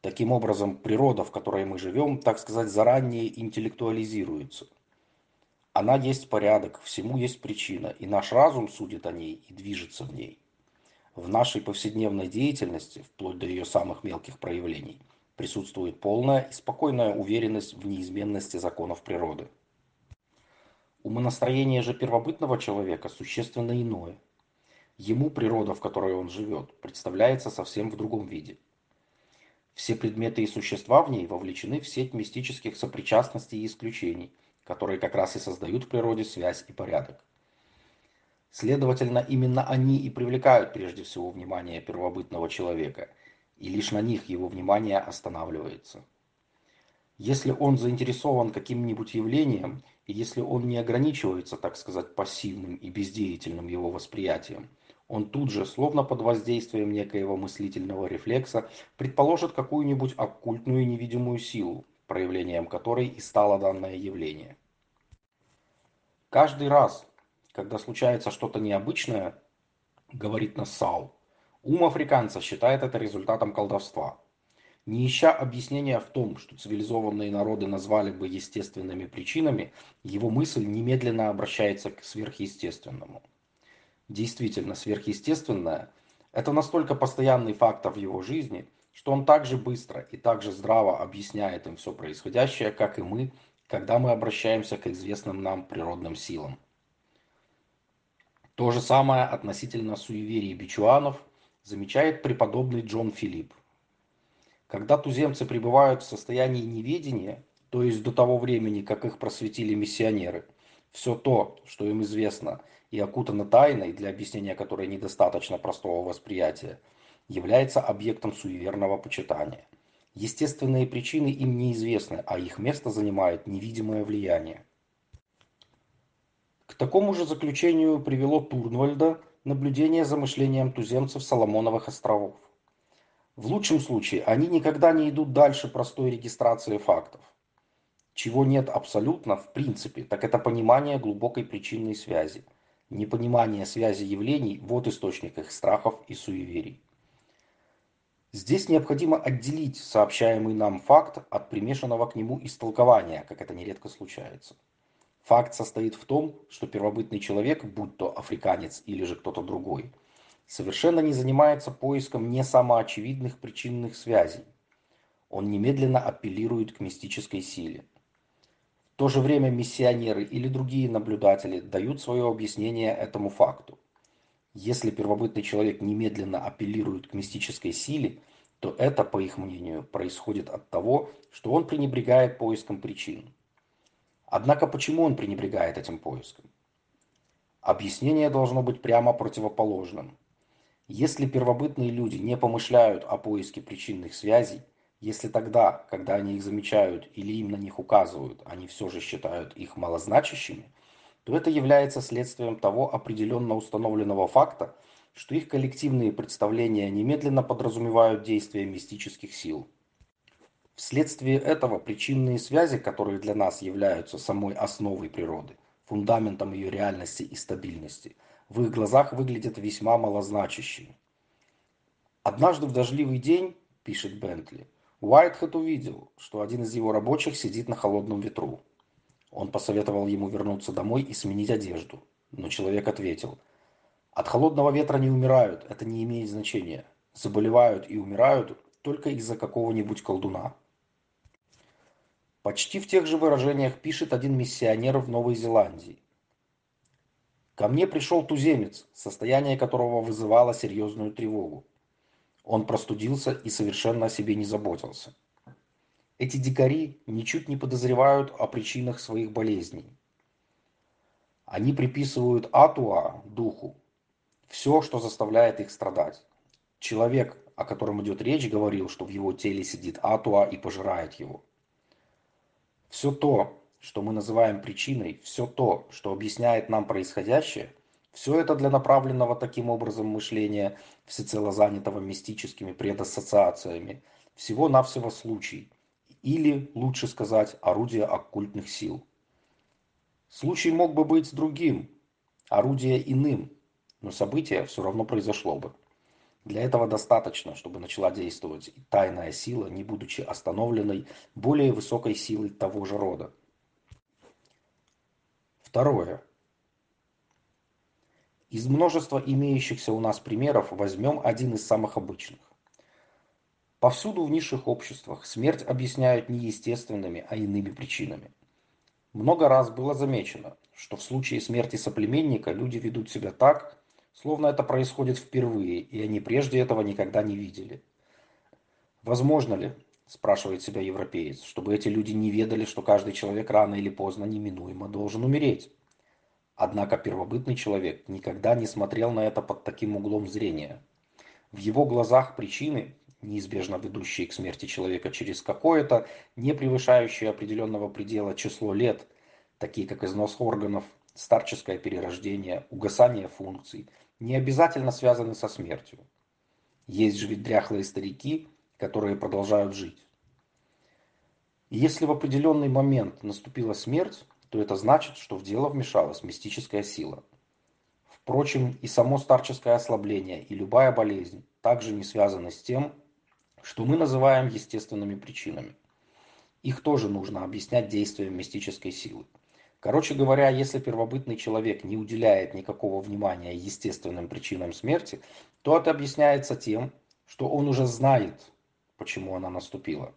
Таким образом, природа, в которой мы живем, так сказать, заранее интеллектуализируется. Она есть порядок, всему есть причина, и наш разум судит о ней и движется в ней. В нашей повседневной деятельности, вплоть до ее самых мелких проявлений, присутствует полная и спокойная уверенность в неизменности законов природы. Умонастроение же первобытного человека существенно иное. Ему природа, в которой он живет, представляется совсем в другом виде – все предметы и существа в ней вовлечены в сеть мистических сопричастностей и исключений, которые как раз и создают в природе связь и порядок. Следовательно, именно они и привлекают прежде всего внимание первобытного человека, и лишь на них его внимание останавливается. Если он заинтересован каким-нибудь явлением, и если он не ограничивается, так сказать, пассивным и бездеятельным его восприятием – он тут же, словно под воздействием некоего мыслительного рефлекса, предположит какую-нибудь оккультную невидимую силу, проявлением которой и стало данное явление. Каждый раз, когда случается что-то необычное, говорит Нассау, ум африканца считает это результатом колдовства. Не ища объяснения в том, что цивилизованные народы назвали бы естественными причинами, его мысль немедленно обращается к сверхъестественному – действительно сверхъестественное, это настолько постоянный фактор в его жизни, что он так же быстро и так же здраво объясняет им все происходящее, как и мы, когда мы обращаемся к известным нам природным силам. То же самое относительно суеверий бичуанов замечает преподобный Джон Филипп. Когда туземцы пребывают в состоянии неведения, то есть до того времени, как их просветили миссионеры, все то, что им известно – и окутана тайной, для объяснения которой недостаточно простого восприятия, является объектом суеверного почитания. Естественные причины им неизвестны, а их место занимает невидимое влияние. К такому же заключению привело Турнвальда наблюдение за мышлением туземцев Соломоновых островов. В лучшем случае они никогда не идут дальше простой регистрации фактов. Чего нет абсолютно, в принципе, так это понимание глубокой причинной связи – Непонимание связи явлений – вот источник их страхов и суеверий. Здесь необходимо отделить сообщаемый нам факт от примешанного к нему истолкования, как это нередко случается. Факт состоит в том, что первобытный человек, будь то африканец или же кто-то другой, совершенно не занимается поиском не самоочевидных причинных связей. Он немедленно апеллирует к мистической силе то же время миссионеры или другие наблюдатели дают свое объяснение этому факту. Если первобытный человек немедленно апеллирует к мистической силе, то это, по их мнению, происходит от того, что он пренебрегает поиском причин. Однако почему он пренебрегает этим поиском? Объяснение должно быть прямо противоположным. Если первобытные люди не помышляют о поиске причинных связей, если тогда, когда они их замечают или им на них указывают, они все же считают их малозначащими, то это является следствием того определенно установленного факта, что их коллективные представления немедленно подразумевают действия мистических сил. Вследствие этого причинные связи, которые для нас являются самой основой природы, фундаментом ее реальности и стабильности, в их глазах выглядят весьма малозначащими. Однажды в дождливый день, пишет Бентли, Уайтхед увидел, что один из его рабочих сидит на холодном ветру. Он посоветовал ему вернуться домой и сменить одежду. Но человек ответил, «От холодного ветра не умирают, это не имеет значения. Заболевают и умирают только из-за какого-нибудь колдуна». Почти в тех же выражениях пишет один миссионер в Новой Зеландии. «Ко мне пришел туземец, состояние которого вызывало серьезную тревогу. Он простудился и совершенно о себе не заботился. Эти дикари ничуть не подозревают о причинах своих болезней. Они приписывают Атуа, духу, все, что заставляет их страдать. Человек, о котором идет речь, говорил, что в его теле сидит Атуа и пожирает его. Все то, что мы называем причиной, все то, что объясняет нам происходящее, Все это для направленного таким образом мышления, всецело занятого мистическими предассоциациями, всего-навсего случай, или, лучше сказать, орудие оккультных сил. Случай мог бы быть другим, орудие иным, но событие все равно произошло бы. Для этого достаточно, чтобы начала действовать тайная сила, не будучи остановленной более высокой силой того же рода. Второе. Из множества имеющихся у нас примеров возьмем один из самых обычных. Повсюду в низших обществах смерть объясняют не естественными, а иными причинами. Много раз было замечено, что в случае смерти соплеменника люди ведут себя так, словно это происходит впервые, и они прежде этого никогда не видели. Возможно ли, спрашивает себя европеец, чтобы эти люди не ведали, что каждый человек рано или поздно неминуемо должен умереть? Однако первобытный человек никогда не смотрел на это под таким углом зрения. В его глазах причины, неизбежно ведущие к смерти человека через какое-то, не превышающее определенного предела число лет, такие как износ органов, старческое перерождение, угасание функций – не обязательно связаны со смертью. Есть же ведь дряхлые старики, которые продолжают жить. Если в определенный момент наступила смерть, то это значит, что в дело вмешалась мистическая сила. Впрочем, и само старческое ослабление, и любая болезнь также не связаны с тем, что мы называем естественными причинами. Их тоже нужно объяснять действием мистической силы. Короче говоря, если первобытный человек не уделяет никакого внимания естественным причинам смерти, то это объясняется тем, что он уже знает, почему она наступила.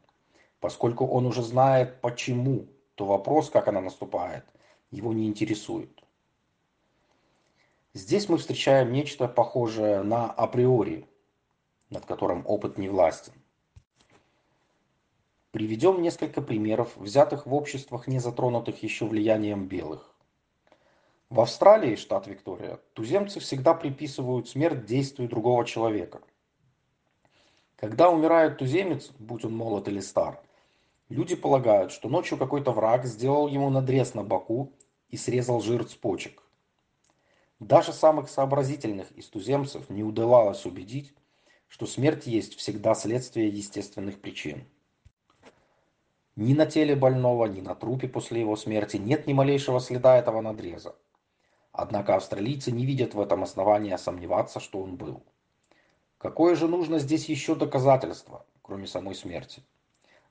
Поскольку он уже знает, почему, то вопрос, как она наступает, его не интересует. Здесь мы встречаем нечто похожее на априори, над которым опыт не властен. Приведем несколько примеров, взятых в обществах, не затронутых еще влиянием белых. В Австралии, штат Виктория, туземцы всегда приписывают смерть действию другого человека. Когда умирает туземец, будь он молод или стар, люди полагают, что ночью какой-то враг сделал ему надрез на боку и срезал жир с почек. Даже самых сообразительных из туземцев не удавалось убедить, что смерть есть всегда следствие естественных причин. Ни на теле больного, ни на трупе после его смерти нет ни малейшего следа этого надреза. Однако австралийцы не видят в этом основания сомневаться, что он был. Какое же нужно здесь еще доказательство, кроме самой смерти?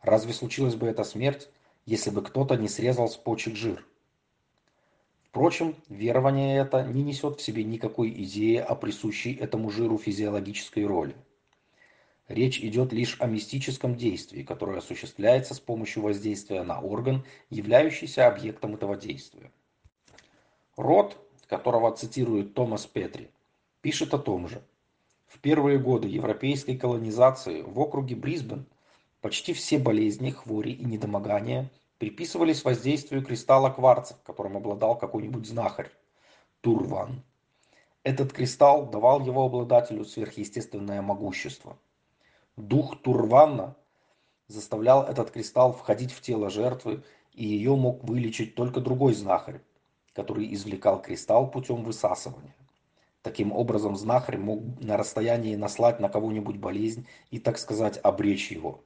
Разве случилась бы эта смерть, если бы кто-то не срезал с почек жир? Впрочем, верование это не несет в себе никакой идеи о присущей этому жиру физиологической роли. Речь идет лишь о мистическом действии, которое осуществляется с помощью воздействия на орган, являющийся объектом этого действия. Рот, которого цитирует Томас Петри, пишет о том же. В первые годы европейской колонизации в округе Брисбен почти все болезни, хвори и недомогания приписывались воздействию кристалла кварца, которым обладал какой-нибудь знахарь – Турван. Этот кристалл давал его обладателю сверхъестественное могущество – Дух Турванна заставлял этот кристалл входить в тело жертвы, и ее мог вылечить только другой знахарь, который извлекал кристалл путем высасывания. Таким образом, знахарь мог на расстоянии наслать на кого-нибудь болезнь и, так сказать, обречь его.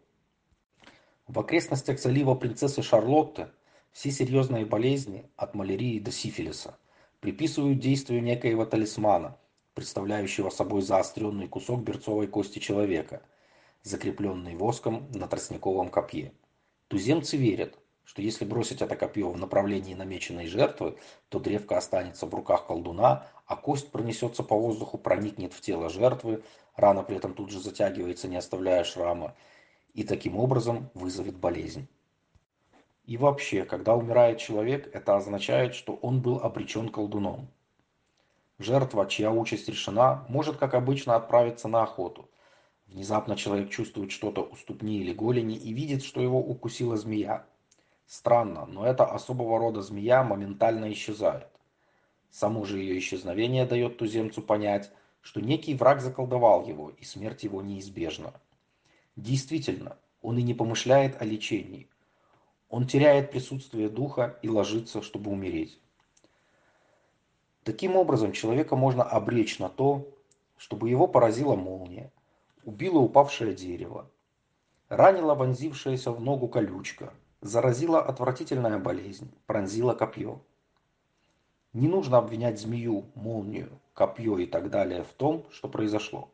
В окрестностях залива принцессы Шарлотты все серьезные болезни, от малярии до сифилиса, приписывают действию некоего талисмана, представляющего собой заостренный кусок берцовой кости человека – закрепленный воском на тростниковом копье. Туземцы верят, что если бросить это копье в направлении намеченной жертвы, то древко останется в руках колдуна, а кость пронесется по воздуху, проникнет в тело жертвы, рана при этом тут же затягивается, не оставляя шрама, и таким образом вызовет болезнь. И вообще, когда умирает человек, это означает, что он был обречен колдуном. Жертва, чья участь решена, может, как обычно, отправиться на охоту – Внезапно человек чувствует что-то у ступни или голени и видит, что его укусила змея. Странно, но эта особого рода змея моментально исчезает. Само же ее исчезновение дает туземцу понять, что некий враг заколдовал его, и смерть его неизбежна. Действительно, он и не помышляет о лечении. Он теряет присутствие духа и ложится, чтобы умереть. Таким образом, человека можно обречь на то, чтобы его поразила молния, убило упавшее дерево, ранила вонзившаяся в ногу колючка, заразила отвратительная болезнь, пронзила копье. Не нужно обвинять змею, молнию, копье и так далее в том, что произошло.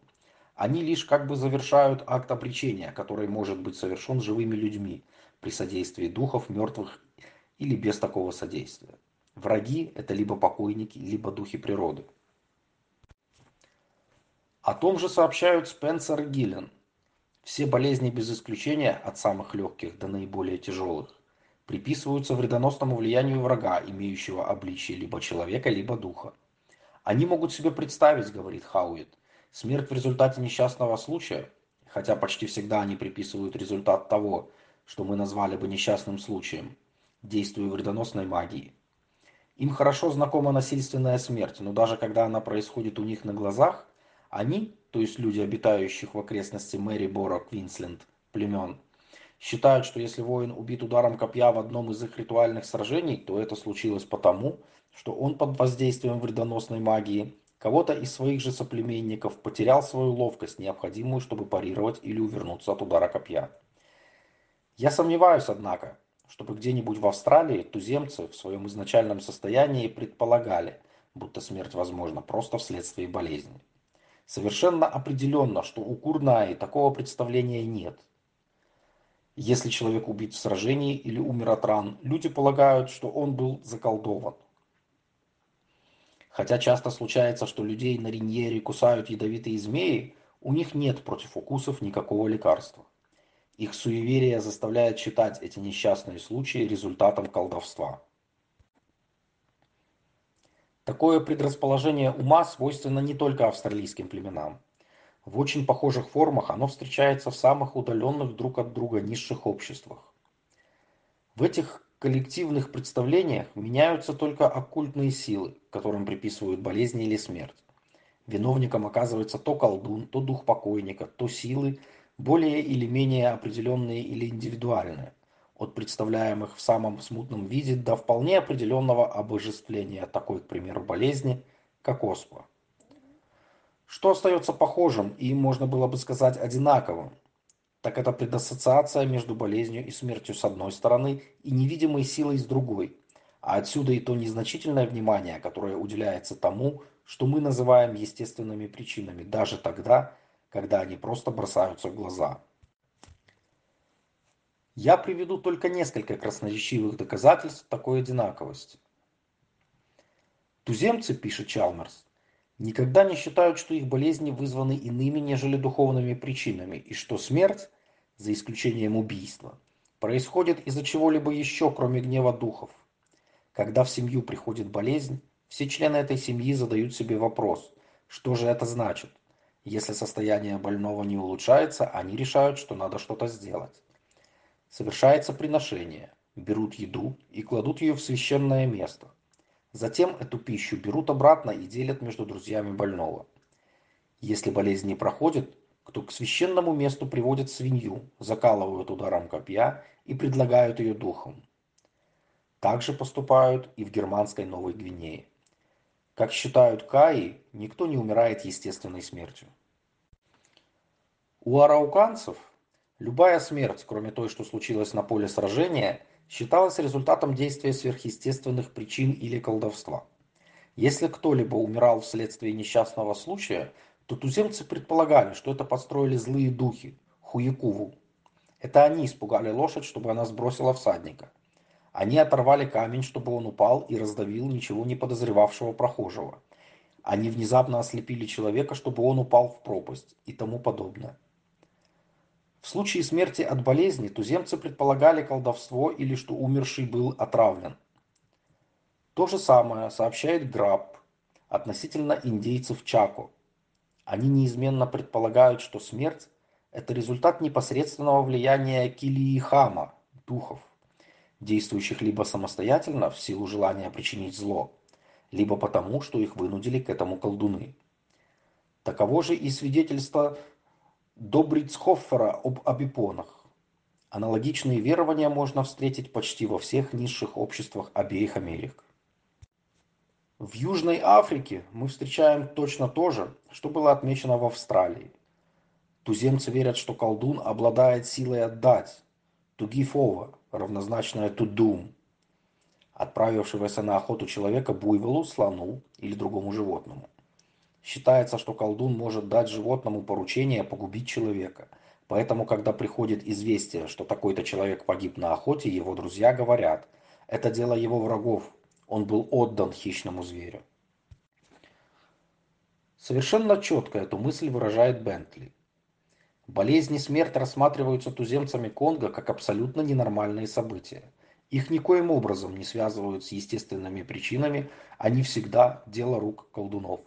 Они лишь как бы завершают акт обречения, который может быть совершен живыми людьми при содействии духов мертвых или без такого содействия. Враги – это либо покойники, либо духи природы. О том же сообщают Спенсер и Гиллен. Все болезни без исключения, от самых легких до наиболее тяжелых, приписываются вредоносному влиянию врага, имеющего обличие либо человека, либо духа. Они могут себе представить, говорит Хауит, смерть в результате несчастного случая, хотя почти всегда они приписывают результат того, что мы назвали бы несчастным случаем, действию вредоносной магии. Им хорошо знакома насильственная смерть, но даже когда она происходит у них на глазах, они, то есть люди, обитающих в окрестности Мэри Бора, Квинсленд, племен, считают, что если воин убит ударом копья в одном из их ритуальных сражений, то это случилось потому, что он под воздействием вредоносной магии кого-то из своих же соплеменников потерял свою ловкость, необходимую, чтобы парировать или увернуться от удара копья. Я сомневаюсь, однако, чтобы где-нибудь в Австралии туземцы в своем изначальном состоянии предполагали, будто смерть возможна просто вследствие болезни. Совершенно определенно, что у Курнаи такого представления нет. Если человек убит в сражении или умер от ран, люди полагают, что он был заколдован. Хотя часто случается, что людей на Риньере кусают ядовитые змеи, у них нет против укусов никакого лекарства. Их суеверие заставляет считать эти несчастные случаи результатом колдовства. Такое предрасположение ума свойственно не только австралийским племенам. В очень похожих формах оно встречается в самых удаленных друг от друга низших обществах. В этих коллективных представлениях меняются только оккультные силы, которым приписывают болезни или смерть. Виновником оказывается то колдун, то дух покойника, то силы, более или менее определенные или индивидуальные, от представляемых в самом смутном виде до вполне определенного обожествления такой, к примеру, болезни, как оспа. Что остается похожим и, можно было бы сказать, одинаковым, так это предассоциация между болезнью и смертью с одной стороны и невидимой силой с другой, а отсюда и то незначительное внимание, которое уделяется тому, что мы называем естественными причинами, даже тогда, когда они просто бросаются в глаза. Я приведу только несколько красноречивых доказательств такой одинаковости. Туземцы, пишет Чалмерс, никогда не считают, что их болезни вызваны иными, нежели духовными причинами, и что смерть, за исключением убийства, происходит из-за чего-либо еще, кроме гнева духов. Когда в семью приходит болезнь, все члены этой семьи задают себе вопрос, что же это значит – если состояние больного не улучшается, они решают, что надо что-то сделать. Совершается приношение, берут еду и кладут ее в священное место. Затем эту пищу берут обратно и делят между друзьями больного. Если болезнь не проходит, то к священному месту приводят свинью, закалывают ударом копья и предлагают ее духом. Так же поступают и в германской Новой Гвинее. Как считают каи, никто не умирает естественной смертью. У арауканцев любая смерть, кроме той, что случилось на поле сражения, считалась результатом действия сверхъестественных причин или колдовства. Если кто-либо умирал вследствие несчастного случая, то туземцы предполагали, что это построили злые духи, хуякуву. Это они испугали лошадь, чтобы она сбросила всадника. Они оторвали камень, чтобы он упал и раздавил ничего не подозревавшего прохожего. Они внезапно ослепили человека, чтобы он упал в пропасть и тому подобное. В случае смерти от болезни туземцы предполагали колдовство или что умерший был отравлен. То же самое сообщает Граб относительно индейцев Чако. Они неизменно предполагают, что смерть – это результат непосредственного влияния Килиихама, духов действующих либо самостоятельно в силу желания причинить зло, либо потому, что их вынудили к этому колдуны. Таково же и свидетельство Добрицхоффера об абипонах. Аналогичные верования можно встретить почти во всех низших обществах обеих Америк. В Южной Африке мы встречаем точно то же, что было отмечено в Австралии. Туземцы верят, что колдун обладает силой отдать, to give over, равнозначное to doom, отправившегося на охоту человека буйволу, слону или другому животному. Считается, что колдун может дать животному поручение погубить человека. Поэтому, когда приходит известие, что такой-то человек погиб на охоте, его друзья говорят, это дело его врагов, он был отдан хищному зверю. Совершенно четко эту мысль выражает Бентли. Болезни и смерть рассматриваются туземцами Конго как абсолютно ненормальные события. Их никоим образом не связывают с естественными причинами, они всегда дело рук колдунов.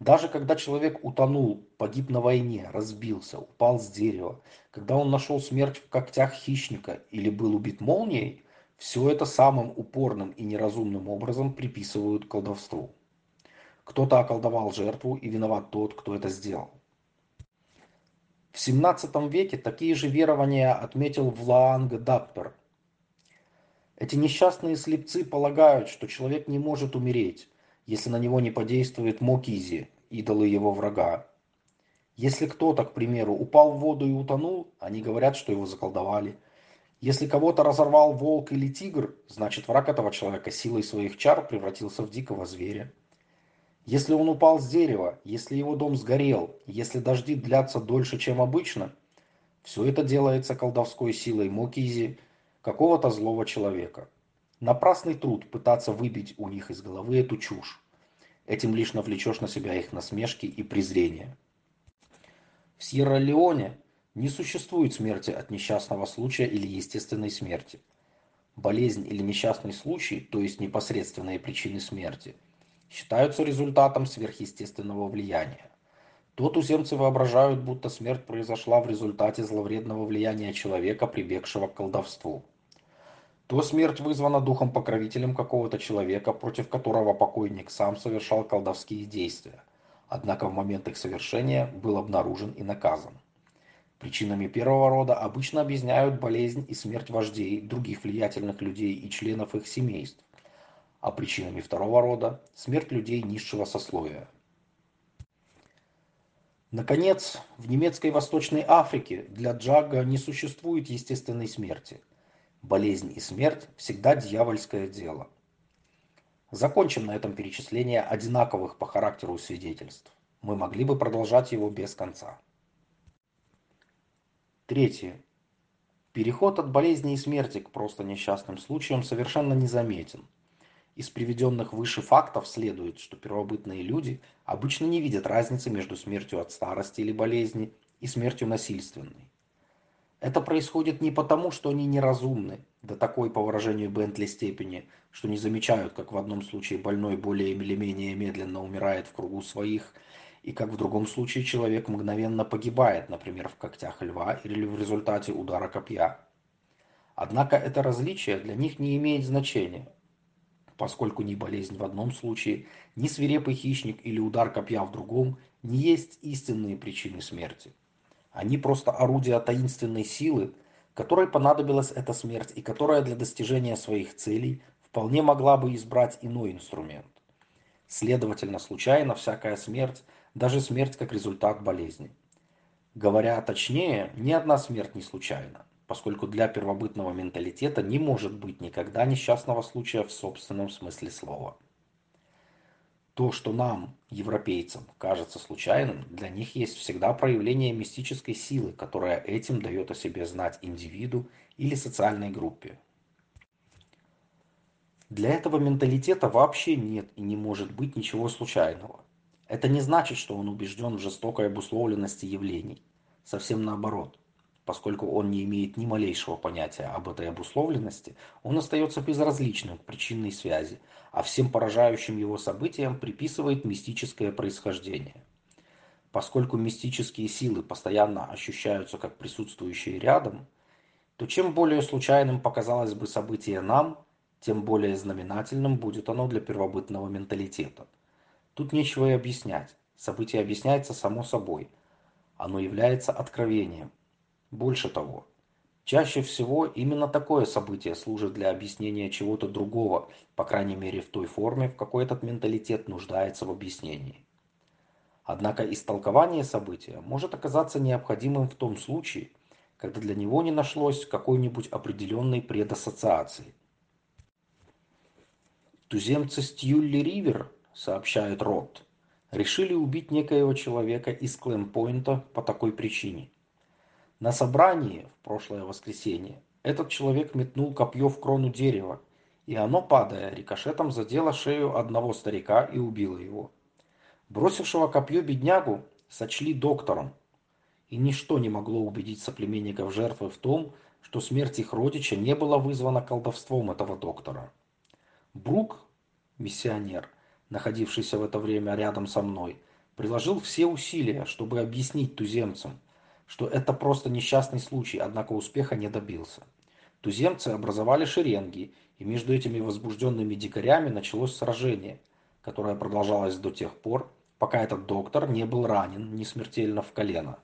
Даже когда человек утонул, погиб на войне, разбился, упал с дерева, когда он нашел смерть в когтях хищника или был убит молнией, все это самым упорным и неразумным образом приписывают колдовству. Кто-то околдовал жертву, и виноват тот, кто это сделал. В XVII веке такие же верования отметил Влаанг Даппер. Эти несчастные слепцы полагают, что человек не может умереть, если на него не подействует Мокизи, идолы его врага. Если кто-то, к примеру, упал в воду и утонул, они говорят, что его заколдовали. Если кого-то разорвал волк или тигр, значит враг этого человека силой своих чар превратился в дикого зверя. Если он упал с дерева, если его дом сгорел, если дожди длятся дольше, чем обычно, все это делается колдовской силой Мокизи, какого-то злого человека. Напрасный труд пытаться выбить у них из головы эту чушь. Этим лишь навлечешь на себя их насмешки и презрение. В Сьерра-Леоне не существует смерти от несчастного случая или естественной смерти. Болезнь или несчастный случай, то есть непосредственные причины смерти – считаются результатом сверхъестественного влияния. То туземцы воображают, будто смерть произошла в результате зловредного влияния человека, прибегшего к колдовству. То смерть вызвана духом-покровителем какого-то человека, против которого покойник сам совершал колдовские действия, однако в момент их совершения был обнаружен и наказан. Причинами первого рода обычно объясняют болезнь и смерть вождей, других влиятельных людей и членов их семейств а причинами второго рода – смерть людей низшего сословия. Наконец, в немецкой Восточной Африке для Джага не существует естественной смерти. Болезнь и смерть всегда дьявольское дело. Закончим на этом перечисление одинаковых по характеру свидетельств. Мы могли бы продолжать его без конца. Третье. Переход от болезни и смерти к просто несчастным случаям совершенно незаметен – из приведенных выше фактов следует, что первобытные люди обычно не видят разницы между смертью от старости или болезни и смертью насильственной. Это происходит не потому, что они неразумны, до такой, по выражению Бентли, степени, что не замечают, как в одном случае больной более или менее медленно умирает в кругу своих, и как в другом случае человек мгновенно погибает, например, в когтях льва или в результате удара копья. Однако это различие для них не имеет значения поскольку ни болезнь в одном случае, ни свирепый хищник или удар копья в другом не есть истинные причины смерти. Они просто орудия таинственной силы, которой понадобилась эта смерть и которая для достижения своих целей вполне могла бы избрать иной инструмент. Следовательно, случайно всякая смерть, даже смерть как результат болезни. Говоря точнее, ни одна смерть не случайна поскольку для первобытного менталитета не может быть никогда несчастного случая в собственном смысле слова. То, что нам, европейцам, кажется случайным, для них есть всегда проявление мистической силы, которая этим дает о себе знать индивиду или социальной группе. Для этого менталитета вообще нет и не может быть ничего случайного. Это не значит, что он убежден в жестокой обусловленности явлений. Совсем наоборот. Поскольку он не имеет ни малейшего понятия об этой обусловленности, он остается безразличным к причинной связи, а всем поражающим его событиям приписывает мистическое происхождение. Поскольку мистические силы постоянно ощущаются как присутствующие рядом, то чем более случайным показалось бы событие нам, тем более знаменательным будет оно для первобытного менталитета. Тут нечего и объяснять. Событие объясняется само собой. Оно является откровением, больше того, Чаще всего именно такое событие служит для объяснения чего-то другого, по крайней мере в той форме, в какой этот менталитет нуждается в объяснении. Однако истолкование события может оказаться необходимым в том случае, когда для него не нашлось какой-нибудь определенной предассоциации. Туземцы Стьюлли-Ривер, сообщает Рот, решили убить некоего человека из Клэмпойнта по такой причине – на собрании в прошлое воскресенье этот человек метнул копье в крону дерева, и оно, падая, рикошетом задело шею одного старика и убило его. Бросившего копье беднягу сочли доктором, и ничто не могло убедить соплеменников жертвы в том, что смерть их родича не была вызвана колдовством этого доктора. Брук, миссионер, находившийся в это время рядом со мной, приложил все усилия, чтобы объяснить туземцам, что это просто несчастный случай, однако успеха не добился. Туземцы образовали шеренги, и между этими возбужденными дикарями началось сражение, которое продолжалось до тех пор, пока этот доктор не был ранен не смертельно в колено.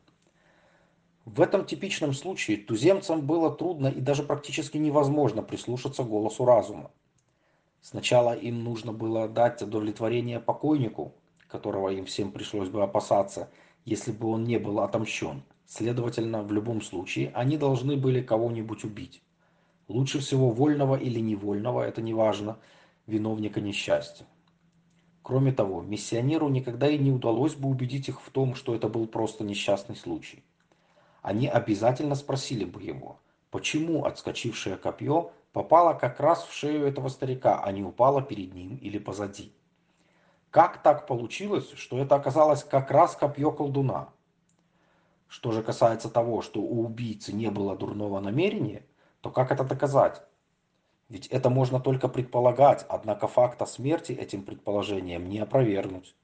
В этом типичном случае туземцам было трудно и даже практически невозможно прислушаться голосу разума. Сначала им нужно было дать удовлетворение покойнику, которого им всем пришлось бы опасаться, если бы он не был отомщен. Следовательно, в любом случае, они должны были кого-нибудь убить. Лучше всего вольного или невольного, это не важно, виновника несчастья. Кроме того, миссионеру никогда и не удалось бы убедить их в том, что это был просто несчастный случай. Они обязательно спросили бы его, почему отскочившее копье попало как раз в шею этого старика, а не упало перед ним или позади. Как так получилось, что это оказалось как раз копье колдуна? Что же касается того, что у убийцы не было дурного намерения, то как это доказать? Ведь это можно только предполагать, однако факта смерти этим предположением не опровергнуть.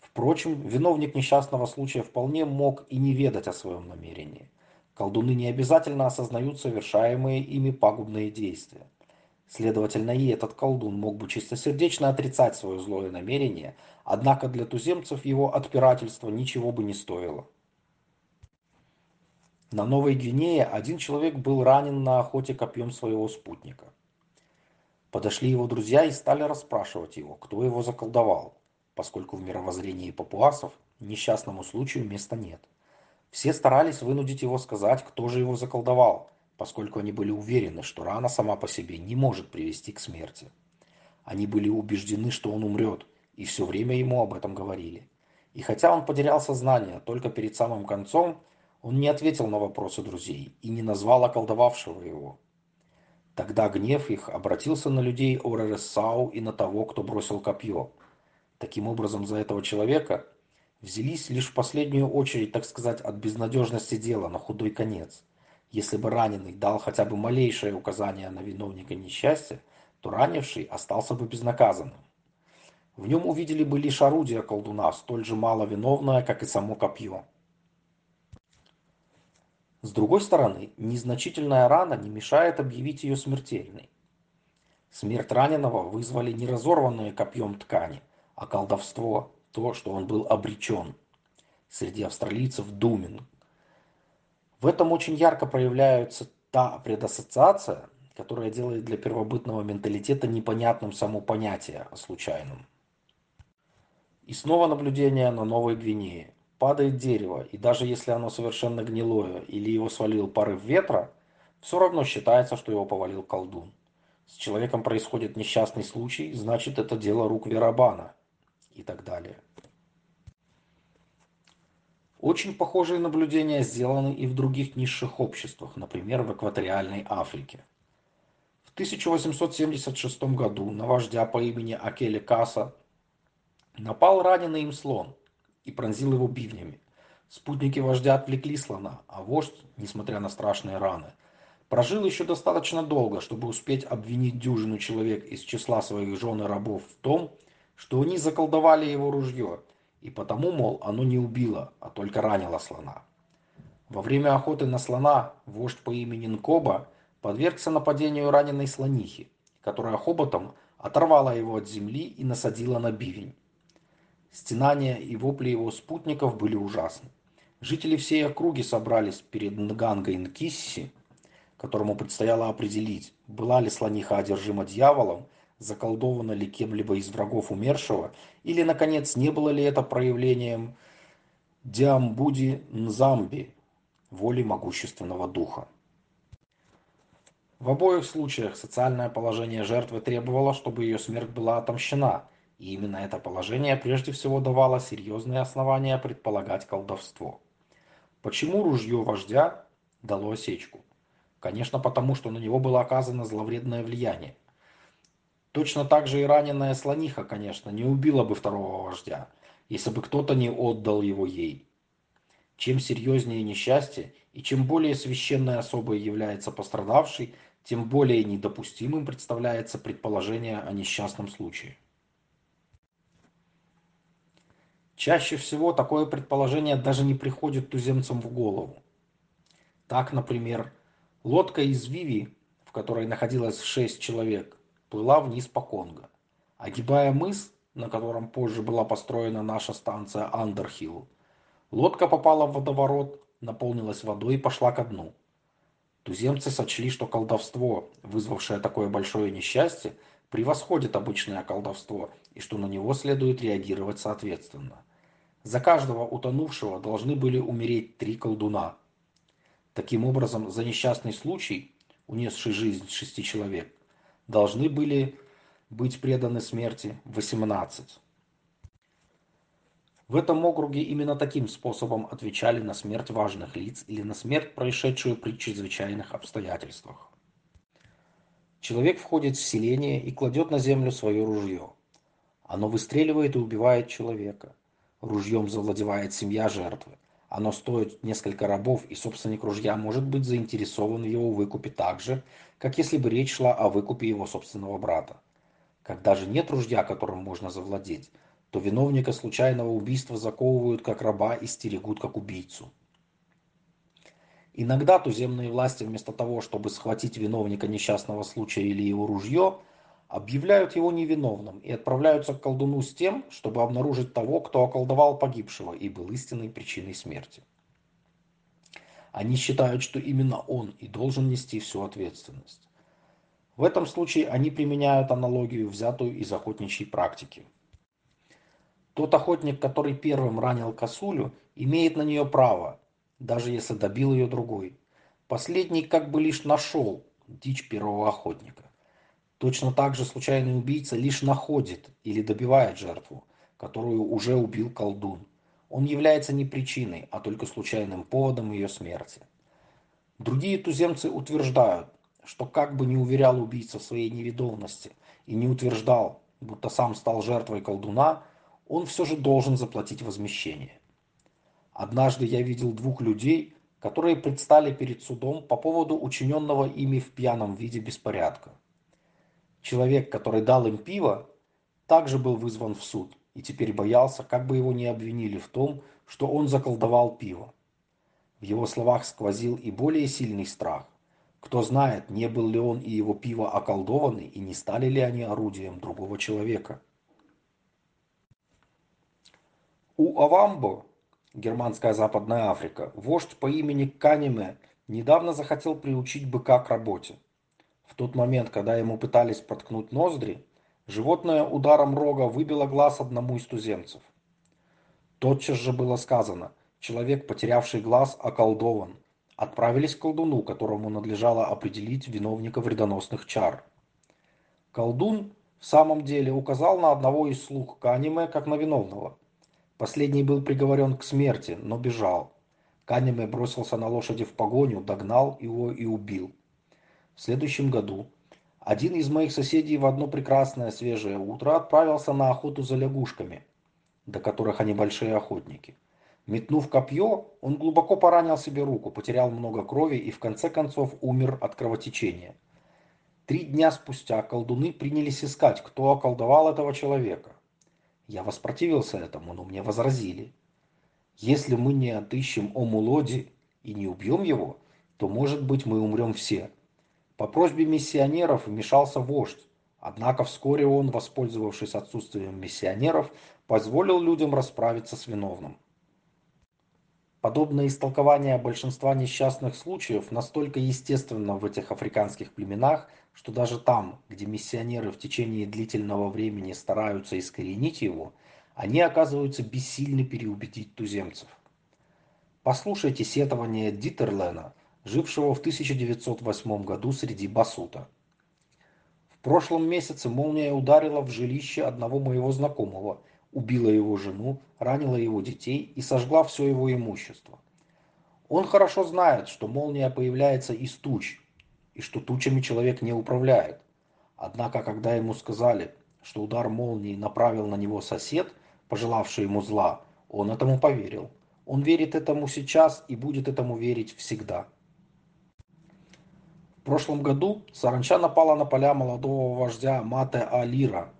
Впрочем, виновник несчастного случая вполне мог и не ведать о своем намерении. Колдуны не обязательно осознают совершаемые ими пагубные действия. Следовательно, и этот колдун мог бы чистосердечно отрицать свое злое намерение, однако для туземцев его отпирательство ничего бы не стоило. На Новой Гвинее один человек был ранен на охоте копьем своего спутника. Подошли его друзья и стали расспрашивать его, кто его заколдовал, поскольку в мировоззрении папуасов несчастному случаю места нет. Все старались вынудить его сказать, кто же его заколдовал, поскольку они были уверены, что рана сама по себе не может привести к смерти. Они были убеждены, что он умрет, и все время ему об этом говорили. И хотя он потерял сознание только перед самым концом, он не ответил на вопросы друзей и не назвал околдовавшего его. Тогда гнев их обратился на людей Орересау и на того, кто бросил копье. Таким образом, за этого человека взялись лишь в последнюю очередь, так сказать, от безнадежности дела на худой конец. Если бы раненый дал хотя бы малейшее указание на виновника несчастья, то ранивший остался бы безнаказанным. В нем увидели бы лишь орудие колдуна, столь же мало виновное, как и само копье. С другой стороны, незначительная рана не мешает объявить ее смертельной. Смерть раненого вызвали не разорванные копьем ткани, а колдовство, то, что он был обречен. Среди австралийцев Думен. В этом очень ярко проявляется та предассоциация, которая делает для первобытного менталитета непонятным само понятие о случайном. И снова наблюдение на Новой Гвинее. Падает дерево, и даже если оно совершенно гнилое или его свалил порыв ветра, все равно считается, что его повалил колдун. С человеком происходит несчастный случай, значит это дело рук Верабана и так далее. Очень похожие наблюдения сделаны и в других низших обществах, например, в экваториальной Африке. В 1876 году на вождя по имени Акеле Каса напал раненый им слон – и пронзил его бивнями. Спутники вождя отвлекли слона, а вождь, несмотря на страшные раны, прожил еще достаточно долго, чтобы успеть обвинить дюжину человек из числа своих жен и рабов в том, что они заколдовали его ружье, и потому, мол, оно не убило, а только ранило слона. Во время охоты на слона вождь по имени Нкоба подвергся нападению раненой слонихи, которая хоботом оторвала его от земли и насадила на бивень. Стенания и вопли его спутников были ужасны. Жители всей округи собрались перед Нгангой Нкисси, которому предстояло определить, была ли слониха одержима дьяволом, заколдована ли кем-либо из врагов умершего, или, наконец, не было ли это проявлением Диамбуди Нзамби, воли могущественного духа. В обоих случаях социальное положение жертвы требовало, чтобы ее смерть была отомщена, и именно это положение прежде всего давало серьезные основания предполагать колдовство. Почему ружье вождя дало осечку? Конечно, потому что на него было оказано зловредное влияние. Точно так же и раненая слониха, конечно, не убила бы второго вождя, если бы кто-то не отдал его ей. Чем серьезнее несчастье и чем более священной особой является пострадавший, тем более недопустимым представляется предположение о несчастном случае. Чаще всего такое предположение даже не приходит туземцам в голову. Так, например, лодка из Виви, в которой находилось шесть человек, плыла вниз по Конго. Огибая мыс, на котором позже была построена наша станция Андерхилл, лодка попала в водоворот, наполнилась водой и пошла ко дну. Туземцы сочли, что колдовство, вызвавшее такое большое несчастье, превосходит обычное колдовство и что на него следует реагировать соответственно. За каждого утонувшего должны были умереть три колдуна. Таким образом, за несчастный случай, унесший жизнь шести человек, должны были быть преданы смерти 18. В этом округе именно таким способом отвечали на смерть важных лиц или на смерть, происшедшую при чрезвычайных обстоятельствах. Человек входит в селение и кладет на землю свое ружье. Оно выстреливает и убивает человека. Ружьем завладевает семья жертвы. Оно стоит несколько рабов, и собственник ружья может быть заинтересован в его выкупе так же, как если бы речь шла о выкупе его собственного брата. Когда же нет ружья, которым можно завладеть, то виновника случайного убийства заковывают как раба и стерегут как убийцу. Иногда туземные власти вместо того, чтобы схватить виновника несчастного случая или его ружье, объявляют его невиновным и отправляются к колдуну с тем, чтобы обнаружить того, кто околдовал погибшего и был истинной причиной смерти. Они считают, что именно он и должен нести всю ответственность. В этом случае они применяют аналогию, взятую из охотничьей практики. Тот охотник, который первым ранил косулю, имеет на нее право, даже если добил ее другой. Последний как бы лишь нашел дичь первого охотника. Точно так же случайный убийца лишь находит или добивает жертву, которую уже убил колдун. Он является не причиной, а только случайным поводом ее смерти. Другие туземцы утверждают, что как бы не уверял убийца в своей невиновности и не утверждал, будто сам стал жертвой колдуна, он все же должен заплатить возмещение. Однажды я видел двух людей, которые предстали перед судом по поводу учиненного ими в пьяном виде беспорядка. Человек, который дал им пиво, также был вызван в суд и теперь боялся, как бы его не обвинили в том, что он заколдовал пиво. В его словах сквозил и более сильный страх. Кто знает, не был ли он и его пиво околдованы, и не стали ли они орудием другого человека. У Авамбо, германская Западная Африка, вождь по имени Канеме недавно захотел приучить быка к работе. Тот момент, когда ему пытались проткнуть ноздри, животное ударом рога выбило глаз одному из туземцев. Тотчас же было сказано, человек, потерявший глаз, околдован. Отправились к колдуну, которому надлежало определить виновника вредоносных чар. Колдун в самом деле указал на одного из слуг Канеме как на виновного – Последний был приговорен к смерти, но бежал. Канеме бросился на лошади в погоню, догнал его и убил. В следующем году один из моих соседей в одно прекрасное свежее утро отправился на охоту за лягушками, до которых они большие охотники. Метнув копье, он глубоко поранил себе руку, потерял много крови и в конце концов умер от кровотечения. Три дня спустя колдуны принялись искать, кто околдовал этого человека. Я воспротивился этому, но мне возразили. Если мы не отыщем Омулоди и не убьем его, то, может быть, мы умрем все. По просьбе миссионеров вмешался вождь, однако вскоре он, воспользовавшись отсутствием миссионеров, позволил людям расправиться с виновным. Подобное истолкование большинства несчастных случаев настолько естественно в этих африканских племенах, что даже там, где миссионеры в течение длительного времени стараются искоренить его, они оказываются бессильны переубедить туземцев. Послушайте сетование Дитерлена, жившего в 1908 году среди басута. В прошлом месяце молния ударила в жилище одного моего знакомого, убила его жену, ранила его детей и сожгла все его имущество. Он хорошо знает, что молния появляется из туч, и что тучами человек не управляет. Однако, когда ему сказали, что удар молнии направил на него сосед, пожелавший ему зла, он этому поверил. Он верит этому сейчас и будет этому верить всегда. Прошлом году саранча напала на поля молодого вождя Мате Алира,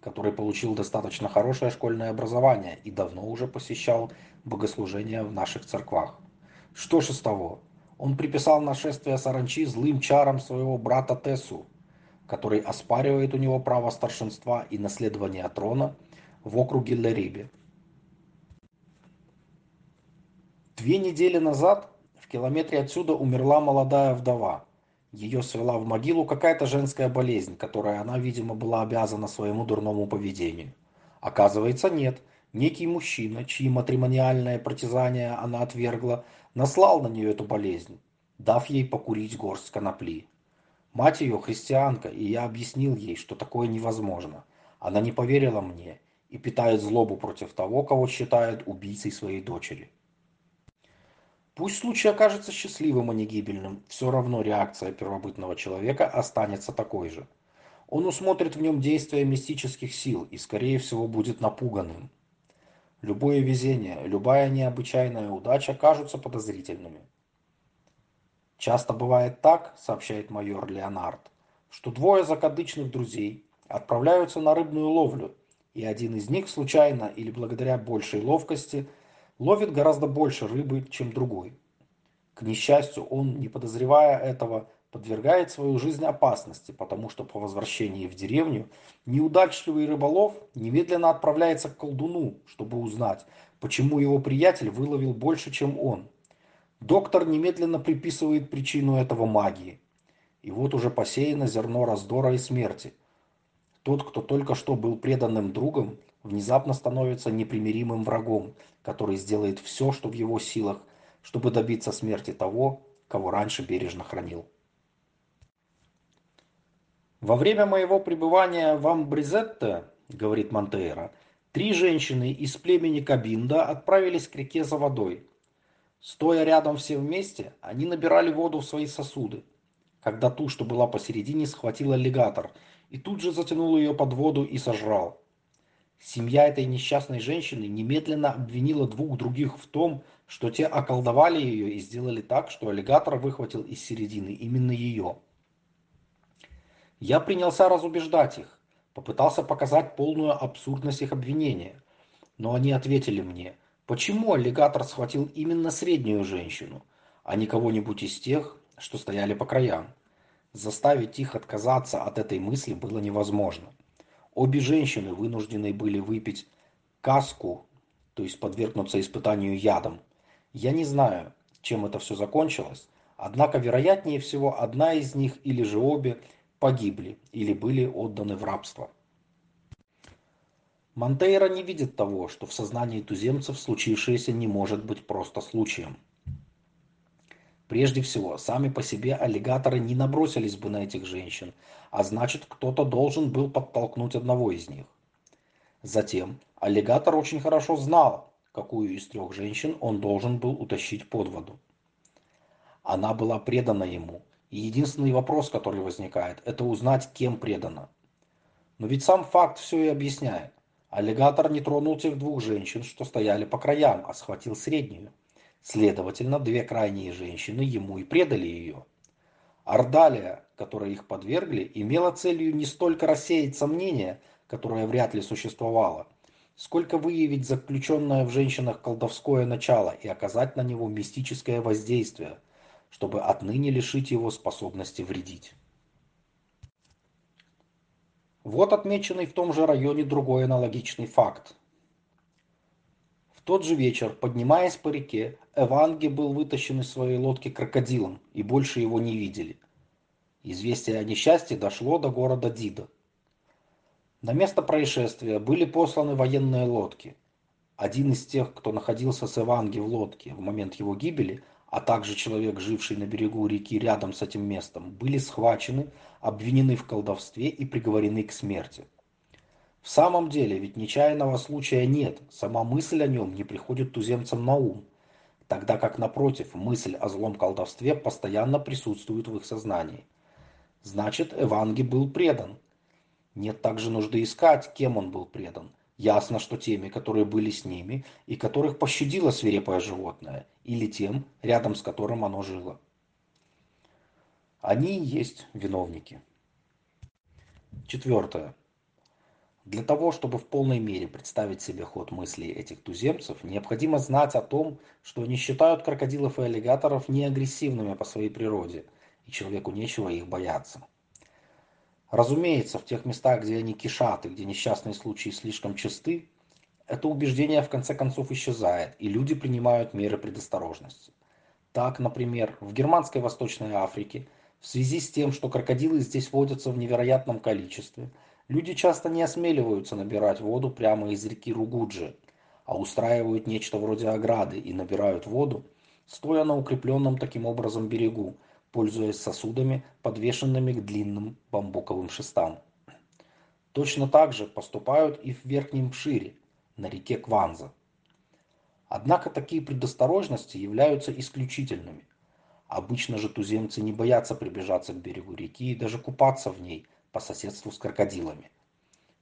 который получил достаточно хорошее школьное образование и давно уже посещал богослужения в наших церквах. Что ж из того? Он приписал нашествие саранчи злым чарам своего брата Тесу, который оспаривает у него право старшинства и наследования трона в округе Лерибе. Две недели назад в километре отсюда умерла молодая вдова, ее свела в могилу какая-то женская болезнь, которой она, видимо, была обязана своему дурному поведению. Оказывается, нет. Некий мужчина, чьи матримониальное притязание она отвергла, наслал на нее эту болезнь, дав ей покурить горсть конопли. Мать ее христианка, и я объяснил ей, что такое невозможно. Она не поверила мне и питает злобу против того, кого считает убийцей своей дочери. Пусть случай окажется счастливым, а не гибельным, все равно реакция первобытного человека останется такой же. Он усмотрит в нем действия мистических сил и, скорее всего, будет напуганным. Любое везение, любая необычайная удача кажутся подозрительными. Часто бывает так, сообщает майор Леонард, что двое закадычных друзей отправляются на рыбную ловлю, и один из них случайно или благодаря большей ловкости – ловит гораздо больше рыбы, чем другой. К несчастью, он, не подозревая этого, подвергает свою жизнь опасности, потому что по возвращении в деревню неудачливый рыболов немедленно отправляется к колдуну, чтобы узнать, почему его приятель выловил больше, чем он. Доктор немедленно приписывает причину этого магии. И вот уже посеяно зерно раздора и смерти. Тот, кто только что был преданным другом, внезапно становится непримиримым врагом, который сделает все, что в его силах, чтобы добиться смерти того, кого раньше бережно хранил. Во время моего пребывания в Амбризетте, говорит Монтейра, три женщины из племени Кабинда отправились к реке за водой. Стоя рядом все вместе, они набирали воду в свои сосуды. Когда ту, что была посередине, схватил аллигатор и тут же затянул ее под воду и сожрал. Семья этой несчастной женщины немедленно обвинила двух других в том, что те околдовали ее и сделали так, что аллигатор выхватил из середины именно ее. Я принялся разубеждать их, попытался показать полную абсурдность их обвинения. Но они ответили мне, почему аллигатор схватил именно среднюю женщину, а не кого-нибудь из тех, что стояли по краям. Заставить их отказаться от этой мысли было невозможно. Обе женщины вынуждены были выпить каску, то есть подвергнуться испытанию ядом. Я не знаю, чем это все закончилось, однако вероятнее всего одна из них или же обе погибли или были отданы в рабство. Монтейра не видит того, что в сознании туземцев случившееся не может быть просто случаем. Прежде всего, сами по себе аллигаторы не набросились бы на этих женщин, а значит, кто-то должен был подтолкнуть одного из них. Затем, аллигатор очень хорошо знал, какую из трех женщин он должен был утащить под воду. Она была предана ему, и единственный вопрос, который возникает, это узнать, кем предана. Но ведь сам факт все и объясняет. Аллигатор не тронул тех двух женщин, что стояли по краям, а схватил среднюю. Следовательно, две крайние женщины ему и предали ее. Ордалия, которая их подвергли, имела целью не столько рассеять сомнения, которое вряд ли существовало, сколько выявить заключенное в женщинах колдовское начало и оказать на него мистическое воздействие, чтобы отныне лишить его способности вредить. Вот отмеченный в том же районе другой аналогичный факт. тот же вечер, поднимаясь по реке, Эванги был вытащен из своей лодки крокодилом, и больше его не видели. Известие о несчастье дошло до города Дида. На место происшествия были посланы военные лодки. Один из тех, кто находился с Эванги в лодке в момент его гибели, а также человек, живший на берегу реки рядом с этим местом, были схвачены, обвинены в колдовстве и приговорены к смерти. В самом деле, ведь нечаянного случая нет, сама мысль о нем не приходит туземцам на ум, тогда как, напротив, мысль о злом колдовстве постоянно присутствует в их сознании. Значит, Эванги был предан. Нет также нужды искать, кем он был предан. Ясно, что теми, которые были с ними, и которых пощадило свирепое животное, или тем, рядом с которым оно жило. Они и есть виновники. Четвертое. Для того, чтобы в полной мере представить себе ход мыслей этих туземцев, необходимо знать о том, что они считают крокодилов и аллигаторов неагрессивными по своей природе, и человеку нечего их бояться. Разумеется, в тех местах, где они кишат и где несчастные случаи слишком часты, это убеждение в конце концов исчезает, и люди принимают меры предосторожности. Так, например, в германской Восточной Африке, в связи с тем, что крокодилы здесь водятся в невероятном количестве – Люди часто не осмеливаются набирать воду прямо из реки Ругуджи, а устраивают нечто вроде ограды и набирают воду, стоя на укрепленном таким образом берегу, пользуясь сосудами, подвешенными к длинным бамбуковым шестам. Точно так же поступают и в Верхнем Шире, на реке Кванза. Однако такие предосторожности являются исключительными. Обычно же туземцы не боятся приближаться к берегу реки и даже купаться в ней – по соседству с крокодилами.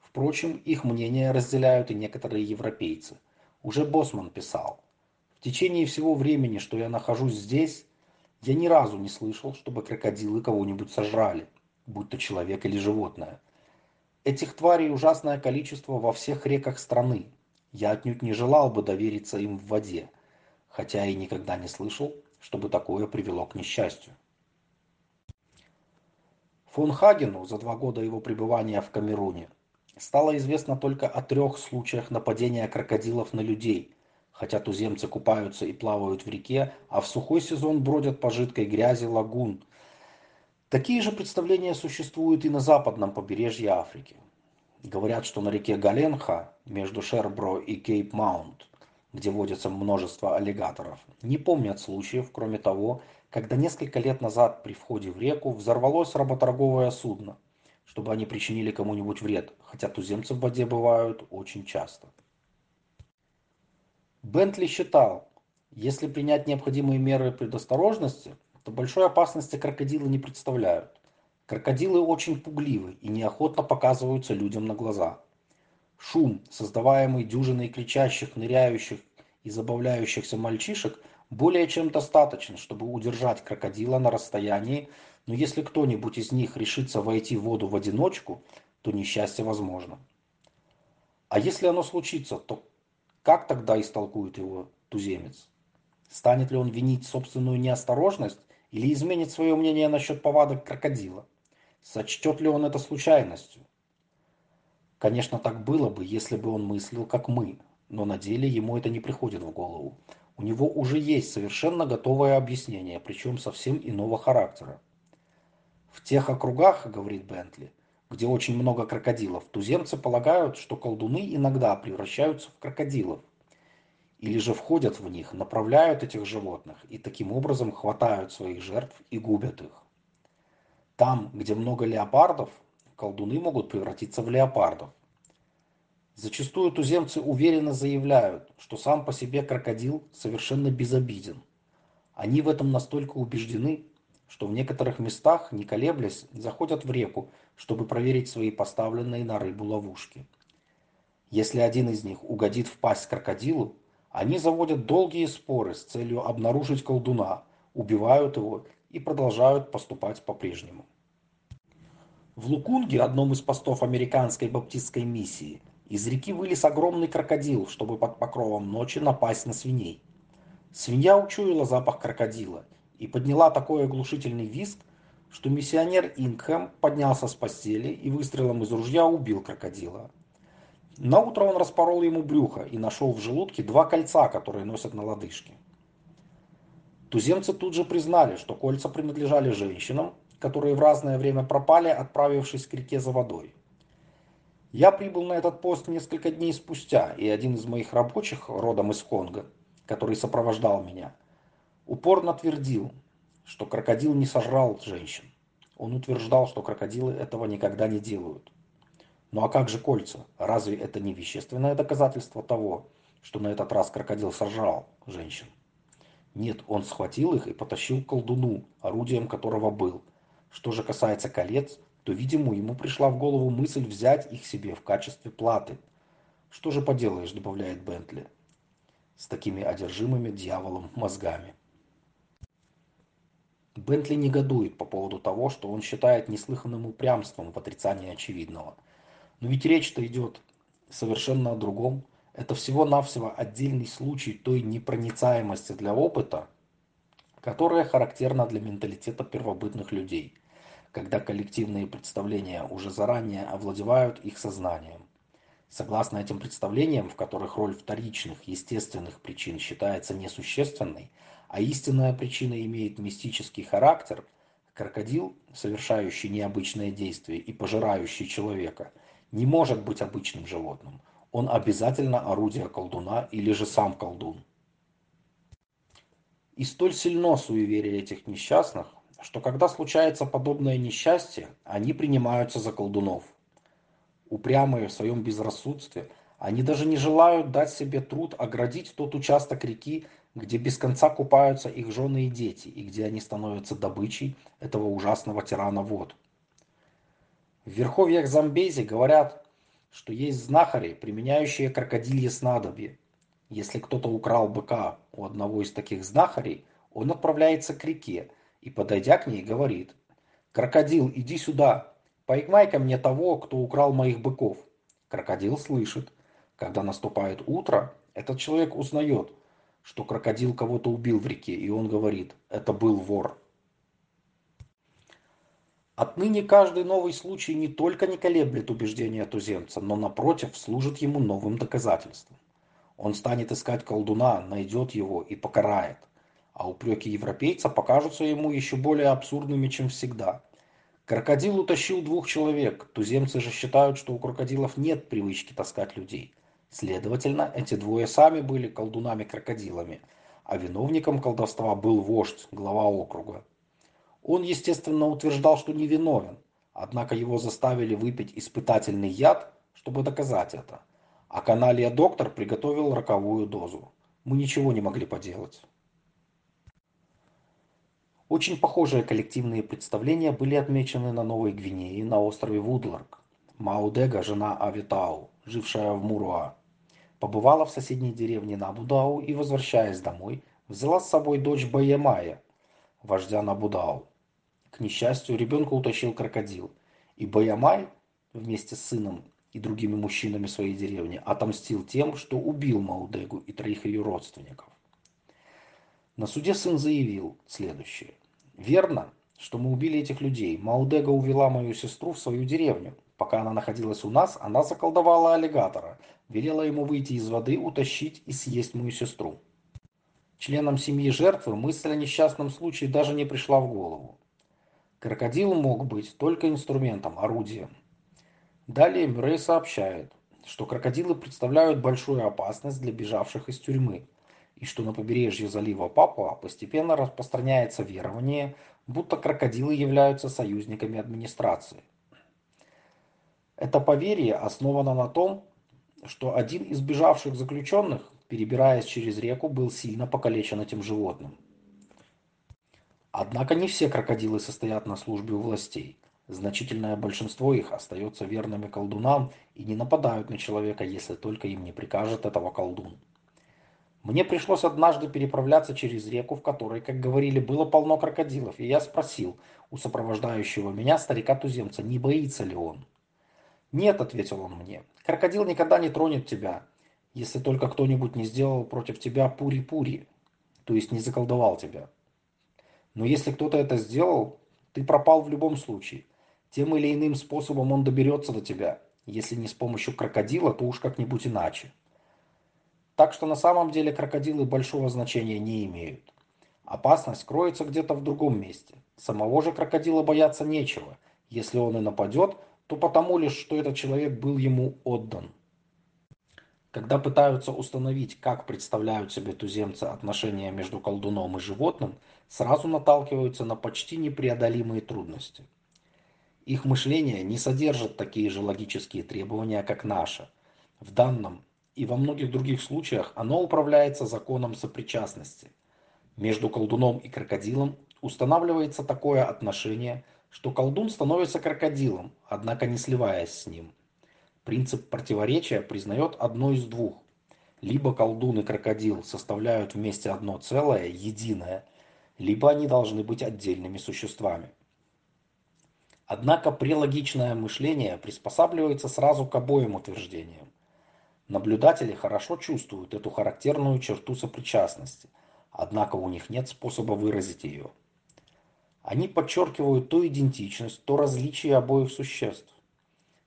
Впрочем, их мнение разделяют и некоторые европейцы. Уже Босман писал, «В течение всего времени, что я нахожусь здесь, я ни разу не слышал, чтобы крокодилы кого-нибудь сожрали, будь то человек или животное. Этих тварей ужасное количество во всех реках страны. Я отнюдь не желал бы довериться им в воде, хотя и никогда не слышал, чтобы такое привело к несчастью. Фон Хагену за два года его пребывания в Камеруне стало известно только о трех случаях нападения крокодилов на людей, хотя туземцы купаются и плавают в реке, а в сухой сезон бродят по жидкой грязи лагун. Такие же представления существуют и на западном побережье Африки. Говорят, что на реке Галенха между Шербро и Кейп-Маунт, где водится множество аллигаторов, не помнят случаев, кроме того, когда несколько лет назад при входе в реку взорвалось работорговое судно, чтобы они причинили кому-нибудь вред, хотя туземцы в воде бывают очень часто. Бентли считал, если принять необходимые меры предосторожности, то большой опасности крокодилы не представляют. Крокодилы очень пугливы и неохотно показываются людям на глаза. Шум, создаваемый дюжиной кричащих, ныряющих и забавляющихся мальчишек – более чем достаточно, чтобы удержать крокодила на расстоянии, но если кто-нибудь из них решится войти в воду в одиночку, то несчастье возможно. А если оно случится, то как тогда истолкует его туземец? Станет ли он винить собственную неосторожность или изменит свое мнение насчет повадок крокодила? Сочтет ли он это случайностью? Конечно, так было бы, если бы он мыслил, как мы, но на деле ему это не приходит в голову. У него уже есть совершенно готовое объяснение, причем совсем иного характера. В тех округах, говорит Бентли, где очень много крокодилов, туземцы полагают, что колдуны иногда превращаются в крокодилов. Или же входят в них, направляют этих животных и таким образом хватают своих жертв и губят их. Там, где много леопардов, колдуны могут превратиться в леопардов. Зачастую туземцы уверенно заявляют, что сам по себе крокодил совершенно безобиден. Они в этом настолько убеждены, что в некоторых местах, не колеблясь, заходят в реку, чтобы проверить свои поставленные на рыбу ловушки. Если один из них угодит в пасть крокодилу, они заводят долгие споры с целью обнаружить колдуна, убивают его и продолжают поступать по-прежнему. В Лукунге, одном из постов американской баптистской миссии, из реки вылез огромный крокодил, чтобы под покровом ночи напасть на свиней. Свинья учуяла запах крокодила и подняла такой оглушительный визг, что миссионер Ингхэм поднялся с постели и выстрелом из ружья убил крокодила. На утро он распорол ему брюхо и нашел в желудке два кольца, которые носят на лодыжке. Туземцы тут же признали, что кольца принадлежали женщинам, которые в разное время пропали, отправившись к реке за водой. Я прибыл на этот пост несколько дней спустя, и один из моих рабочих, родом из Конго, который сопровождал меня, упорно твердил, что крокодил не сожрал женщин. Он утверждал, что крокодилы этого никогда не делают. Ну а как же кольца? Разве это не вещественное доказательство того, что на этот раз крокодил сожрал женщин? Нет, он схватил их и потащил к колдуну, орудием которого был. Что же касается колец, то, видимо, ему пришла в голову мысль взять их себе в качестве платы. Что же поделаешь, добавляет Бентли, с такими одержимыми дьяволом мозгами. Бентли негодует по поводу того, что он считает неслыханным упрямством в отрицании очевидного. Но ведь речь-то идет совершенно о другом. Это всего-навсего отдельный случай той непроницаемости для опыта, которая характерна для менталитета первобытных людей – когда коллективные представления уже заранее овладевают их сознанием. Согласно этим представлениям, в которых роль вторичных, естественных причин считается несущественной, а истинная причина имеет мистический характер, крокодил, совершающий необычное действие и пожирающий человека, не может быть обычным животным. Он обязательно орудие колдуна или же сам колдун. И столь сильно суеверие этих несчастных, что когда случается подобное несчастье, они принимаются за колдунов. Упрямые в своем безрассудстве, они даже не желают дать себе труд оградить тот участок реки, где без конца купаются их жены и дети, и где они становятся добычей этого ужасного тирана вод. В верховьях Замбези говорят, что есть знахари, применяющие крокодилье снадобье. Если кто-то украл быка у одного из таких знахарей, он отправляется к реке, и, подойдя к ней, говорит, «Крокодил, иди сюда, поймай ко мне того, кто украл моих быков». Крокодил слышит. Когда наступает утро, этот человек узнает, что крокодил кого-то убил в реке, и он говорит, это был вор. Отныне каждый новый случай не только не колеблет убеждения туземца, но напротив служит ему новым доказательством. Он станет искать колдуна, найдет его и покарает а упреки европейца покажутся ему еще более абсурдными, чем всегда. Крокодил утащил двух человек, туземцы же считают, что у крокодилов нет привычки таскать людей. Следовательно, эти двое сами были колдунами-крокодилами, а виновником колдовства был вождь, глава округа. Он, естественно, утверждал, что невиновен, однако его заставили выпить испытательный яд, чтобы доказать это. А каналия-доктор приготовил роковую дозу. Мы ничего не могли поделать. Очень похожие коллективные представления были отмечены на Новой Гвинее, на острове Вудларк. Маудега, жена Авитау, жившая в Муруа, побывала в соседней деревне Набудау и, возвращаясь домой, взяла с собой дочь Баямая, вождя Набудау. К несчастью, ребенка утащил крокодил, и Баямай вместе с сыном и другими мужчинами своей деревни отомстил тем, что убил Маудегу и троих ее родственников. На суде сын заявил следующее. Верно, что мы убили этих людей. Маудега увела мою сестру в свою деревню. Пока она находилась у нас, она заколдовала аллигатора, велела ему выйти из воды, утащить и съесть мою сестру. Членам семьи жертвы мысль о несчастном случае даже не пришла в голову. Крокодил мог быть только инструментом, орудием. Далее Мюррей сообщает, что крокодилы представляют большую опасность для бежавших из тюрьмы и что на побережье залива Папуа постепенно распространяется верование, будто крокодилы являются союзниками администрации. Это поверье основано на том, что один из бежавших заключенных, перебираясь через реку, был сильно покалечен этим животным. Однако не все крокодилы состоят на службе у властей. Значительное большинство их остается верными колдунам и не нападают на человека, если только им не прикажет этого колдун. Мне пришлось однажды переправляться через реку, в которой, как говорили, было полно крокодилов, и я спросил у сопровождающего меня старика-туземца, не боится ли он. «Нет», — ответил он мне, — «крокодил никогда не тронет тебя, если только кто-нибудь не сделал против тебя пури-пури, то есть не заколдовал тебя. Но если кто-то это сделал, ты пропал в любом случае. Тем или иным способом он доберется до тебя, Если не с помощью крокодила, то уж как-нибудь иначе. Так что на самом деле крокодилы большого значения не имеют. Опасность кроется где-то в другом месте. Самого же крокодила бояться нечего. Если он и нападет, то потому лишь, что этот человек был ему отдан. Когда пытаются установить, как представляют себе туземцы отношения между колдуном и животным, сразу наталкиваются на почти непреодолимые трудности. Их мышление не содержит такие же логические требования, как наше. В данном и во многих других случаях оно управляется законом сопричастности. Между колдуном и крокодилом устанавливается такое отношение, что колдун становится крокодилом, однако не сливаясь с ним – Принцип противоречия признает одно из двух. Либо колдун и крокодил составляют вместе одно целое, единое, либо они должны быть отдельными существами. Однако прелогичное мышление приспосабливается сразу к обоим утверждениям. Наблюдатели хорошо чувствуют эту характерную черту сопричастности, однако у них нет способа выразить ее. Они подчеркивают то идентичность, то различие обоих существ.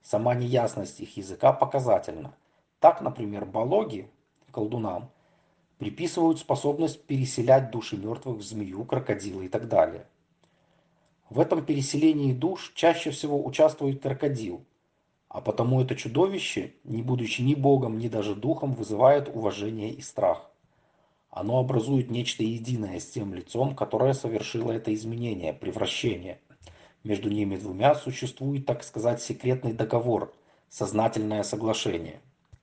Сама неясность их языка показательна. Так, например, балоги, колдунам, приписывают способность переселять души мертвых в змею, крокодила и так далее. В этом переселении душ чаще всего участвует крокодил, а потому это чудовище, не будучи ни богом, ни даже духом, вызывает уважение и страх. Оно образует нечто единое с тем лицом, которое совершило это изменение, превращение. Между ними двумя существует, так сказать, секретный договор, сознательное соглашение –